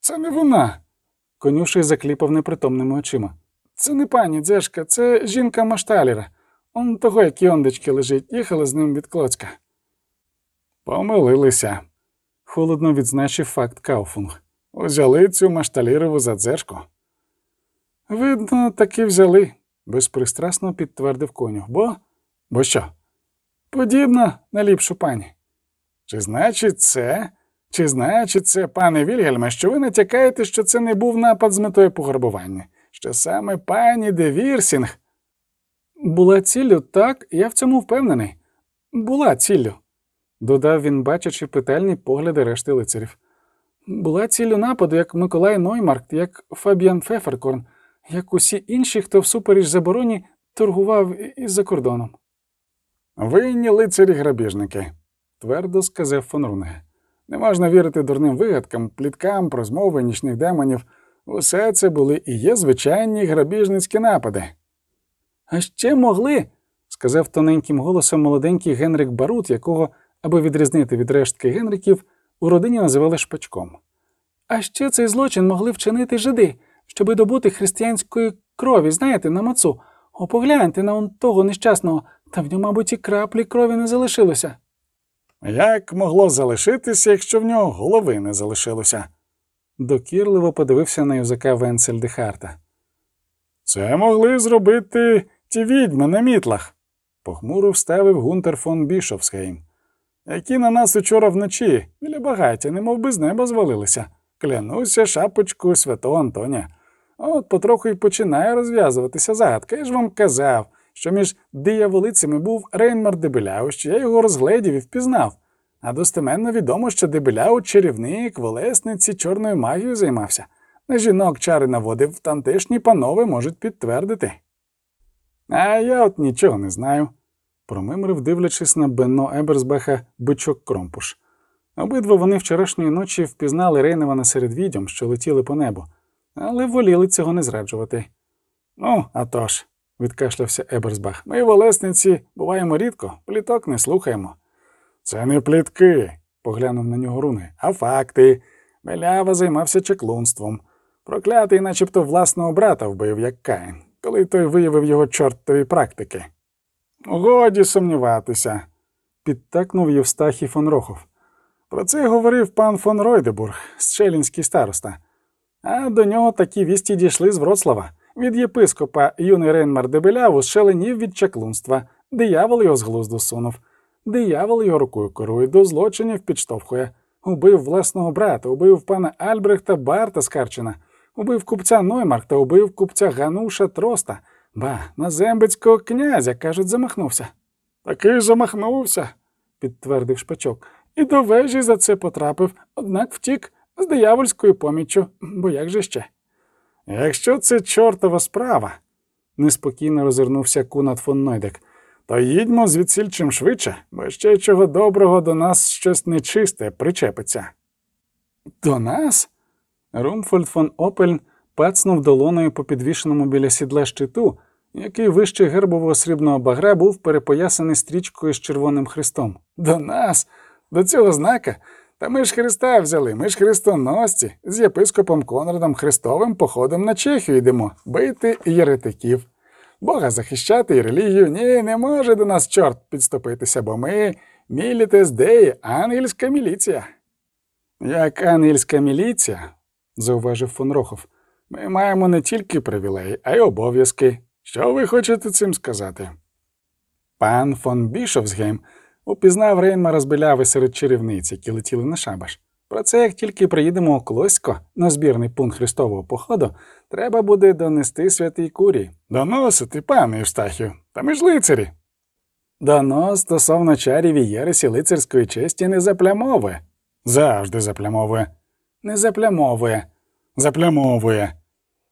Це не вона. Конюший закліпав непритомними очима. Це не пані дзешка, це жінка машталіра. Он того, як йондечки лежить, їхали з ним від клоцька. Помилилися, холодно відзначив факт Кауфунг. Узяли цю машталірову за Дзержку. Видно, таки взяли, безпристрасно підтвердив конюх. Бо Бо що? Подібна на ліпшу пані. Чи значить це? Чи значить це, пане Вільгельме, що ви натякаєте, що це не був напад з метою пограбування, що саме пані де Вірсінг була ціллю, так, я в цьому впевнений. Була ціллю, додав він, бачачи питальні погляди решти лицарів. Була ціллю нападу, як Миколай Ноймарк, як Фабіан Феферкорн, як усі інші, хто всупереч забороні торгував із за кордоном. Винні лицарі грабіжники, твердо сказав фон Рунге. Не можна вірити дурним вигадкам, пліткам, про змови нічних демонів. Усе це були і є звичайні грабіжницькі напади. А ще могли, сказав тоненьким голосом молоденький Генрик Барут, якого, аби відрізнити від рештки Генриків, у родині називали шпачком. А ще цей злочин могли вчинити жиди, щоби добути християнської крові, знаєте, на мацу. О, погляньте на он того нещасного, та в ньому, мабуть, і краплі крові не залишилося. Як могло залишитися, якщо в нього голови не залишилося? Докірливо подивився на юзака Венцель Дехарта. Це могли зробити ті відьми на мітлах, похмуро вставив Гунтер фон Бішовсхейм. Які на нас учора вночі біля багаття, немов би з неба звалилися. Клянуся шапочкою святого Антоня. От потроху й починає розв'язуватися загадка. Я ж вам казав, що між дияволицями був Рейнмар де Беляу, що я його розгледів і впізнав. А достеменно відомо, що де Беляу чарівник, в Олесниці, чорною магією займався. На жінок чари наводив, тамтешні панове можуть підтвердити. А я от нічого не знаю, промимрив, дивлячись на Бенно Еберсбеха бичок Кромпуш. Обидва вони вчорашньої ночі впізнали Рейневана серед відьом, що летіли по небу, але воліли цього не зраджувати. Ну, а тож, відкашлявся Еберсбах. Ми, волесниці, буваємо рідко, пліток не слухаємо. Це не плітки, поглянув на нього руни, а факти. Белява займався чеклунством. Проклятий, начебто, власного брата вбив, як Каїн, коли той виявив його чортові практики. Годі сумніватися, підтакнув Євстахій фон Рохов. Про це говорив пан фон Ройдебург, щелінський староста. А до нього такі вісті дійшли з Вроцлава. Від єпископа юний Рейнмар Дебеляву шаленів від чаклунства. Диявол його з глузду сунув. Диявол його рукою керує, до злочинів підштовхує. Убив власного брата, убив пана Альбрехта Барта Скарчина, убив купця Ноймаркта, убив купця Гануша Троста, ба на зембицького князя, кажуть, замахнувся. Такий замахнувся, підтвердив шпачок, і до вежі за це потрапив, однак втік з диявольською поміччю, бо як же ще? Якщо це чортова справа, неспокійно розвернувся Кунат фон Нойдек, то їдьмо звідсіль чим швидше, бо ще чого доброго до нас щось нечисте причепиться. До нас? Румфольд фон Опельн пацнув долоною по підвішеному біля сідла щиту, який вище гербового срібного багра був перепоясаний стрічкою з червоним хрестом. До нас, до цього знака. Та ми ж Христа взяли, ми ж хрестоносці, з єпископом Конрадом Христовим походом на Чехію йдемо, бити єретиків. Бога захищати і релігію ні, не може до нас чорт підступитися, бо ми milites Dei, ангельська міліція. Як ангельська міліція, зауважив фон Рохов, ми маємо не тільки привілеї, а й обов'язки. Що ви хочете цим сказати? Пан фон Бішовсгейм упізнав Рейнмара з Біляви серед чарівниць, які летіли на шабаш. Про це, як тільки приїдемо у Клосько на збірний пункт Христового походу, треба буде донести святий курій. Доносити, пане Євстахію, та ми ж лицарі. Донос стосовно чарів і єресі лицарської честі не заплямовує. Завжди заплямовує. Не заплямовує. Заплямовує.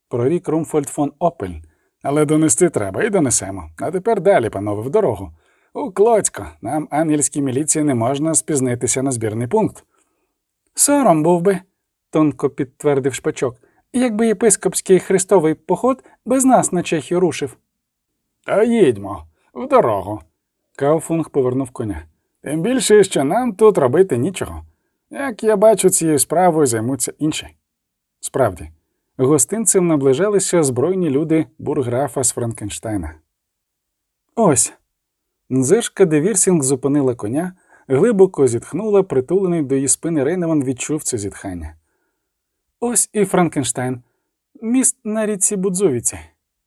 Прорік Румфольд фон Опельн. Але донести треба і донесемо. А тепер далі, панове, в дорогу. У Клоцько, нам, ангельській міліції, не можна спізнитися на збірний пункт. Сором був би, тонко підтвердив шпачок, якби єпископський хрестовий поход без нас на Чехію рушив. Та їдьмо, в дорогу. Кауфунг повернув коня. Тим більше, що нам тут робити нічого. Як я бачу, цією справою займуться інші. Справді, гостинцем наближалися збройні люди бурграфа з Франкенштейна. Ось. Дзержка де Вірсінг зупинила коня, глибоко зітхнула, притулений до її спини Рейневан відчув це зітхання. Ось і Франкенштайн, міст на річці Будзовіці.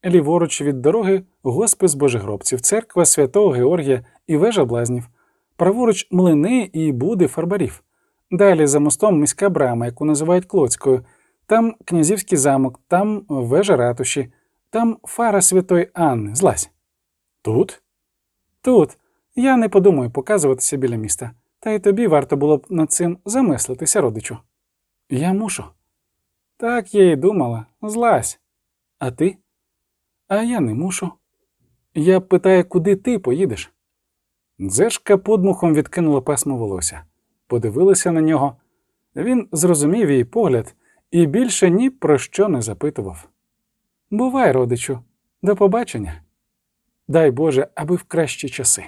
Ліворуч від дороги госпіс божогробців, церква святого Георгія і вежа блазнів, праворуч млини і буди фарбарів. Далі за мостом міська брама, яку називають Клоцькою, там князівський замок, там вежа ратуші, там фара святої Анни. Злазь. Тут? Тут. Я не подумаю показуватися біля міста, та й тобі варто було б над цим замислитися, родичу. Я мушу. Так я й думала, злазь. А ти? А я не мушу. Я питаю, куди ти поїдеш? Дзешка подмухом відкинула пасмо волосся, подивилася на нього. Він зрозумів її погляд і більше ні про що не запитував. Бувай, родичу, до побачення. Дай Боже, аби в кращі часи.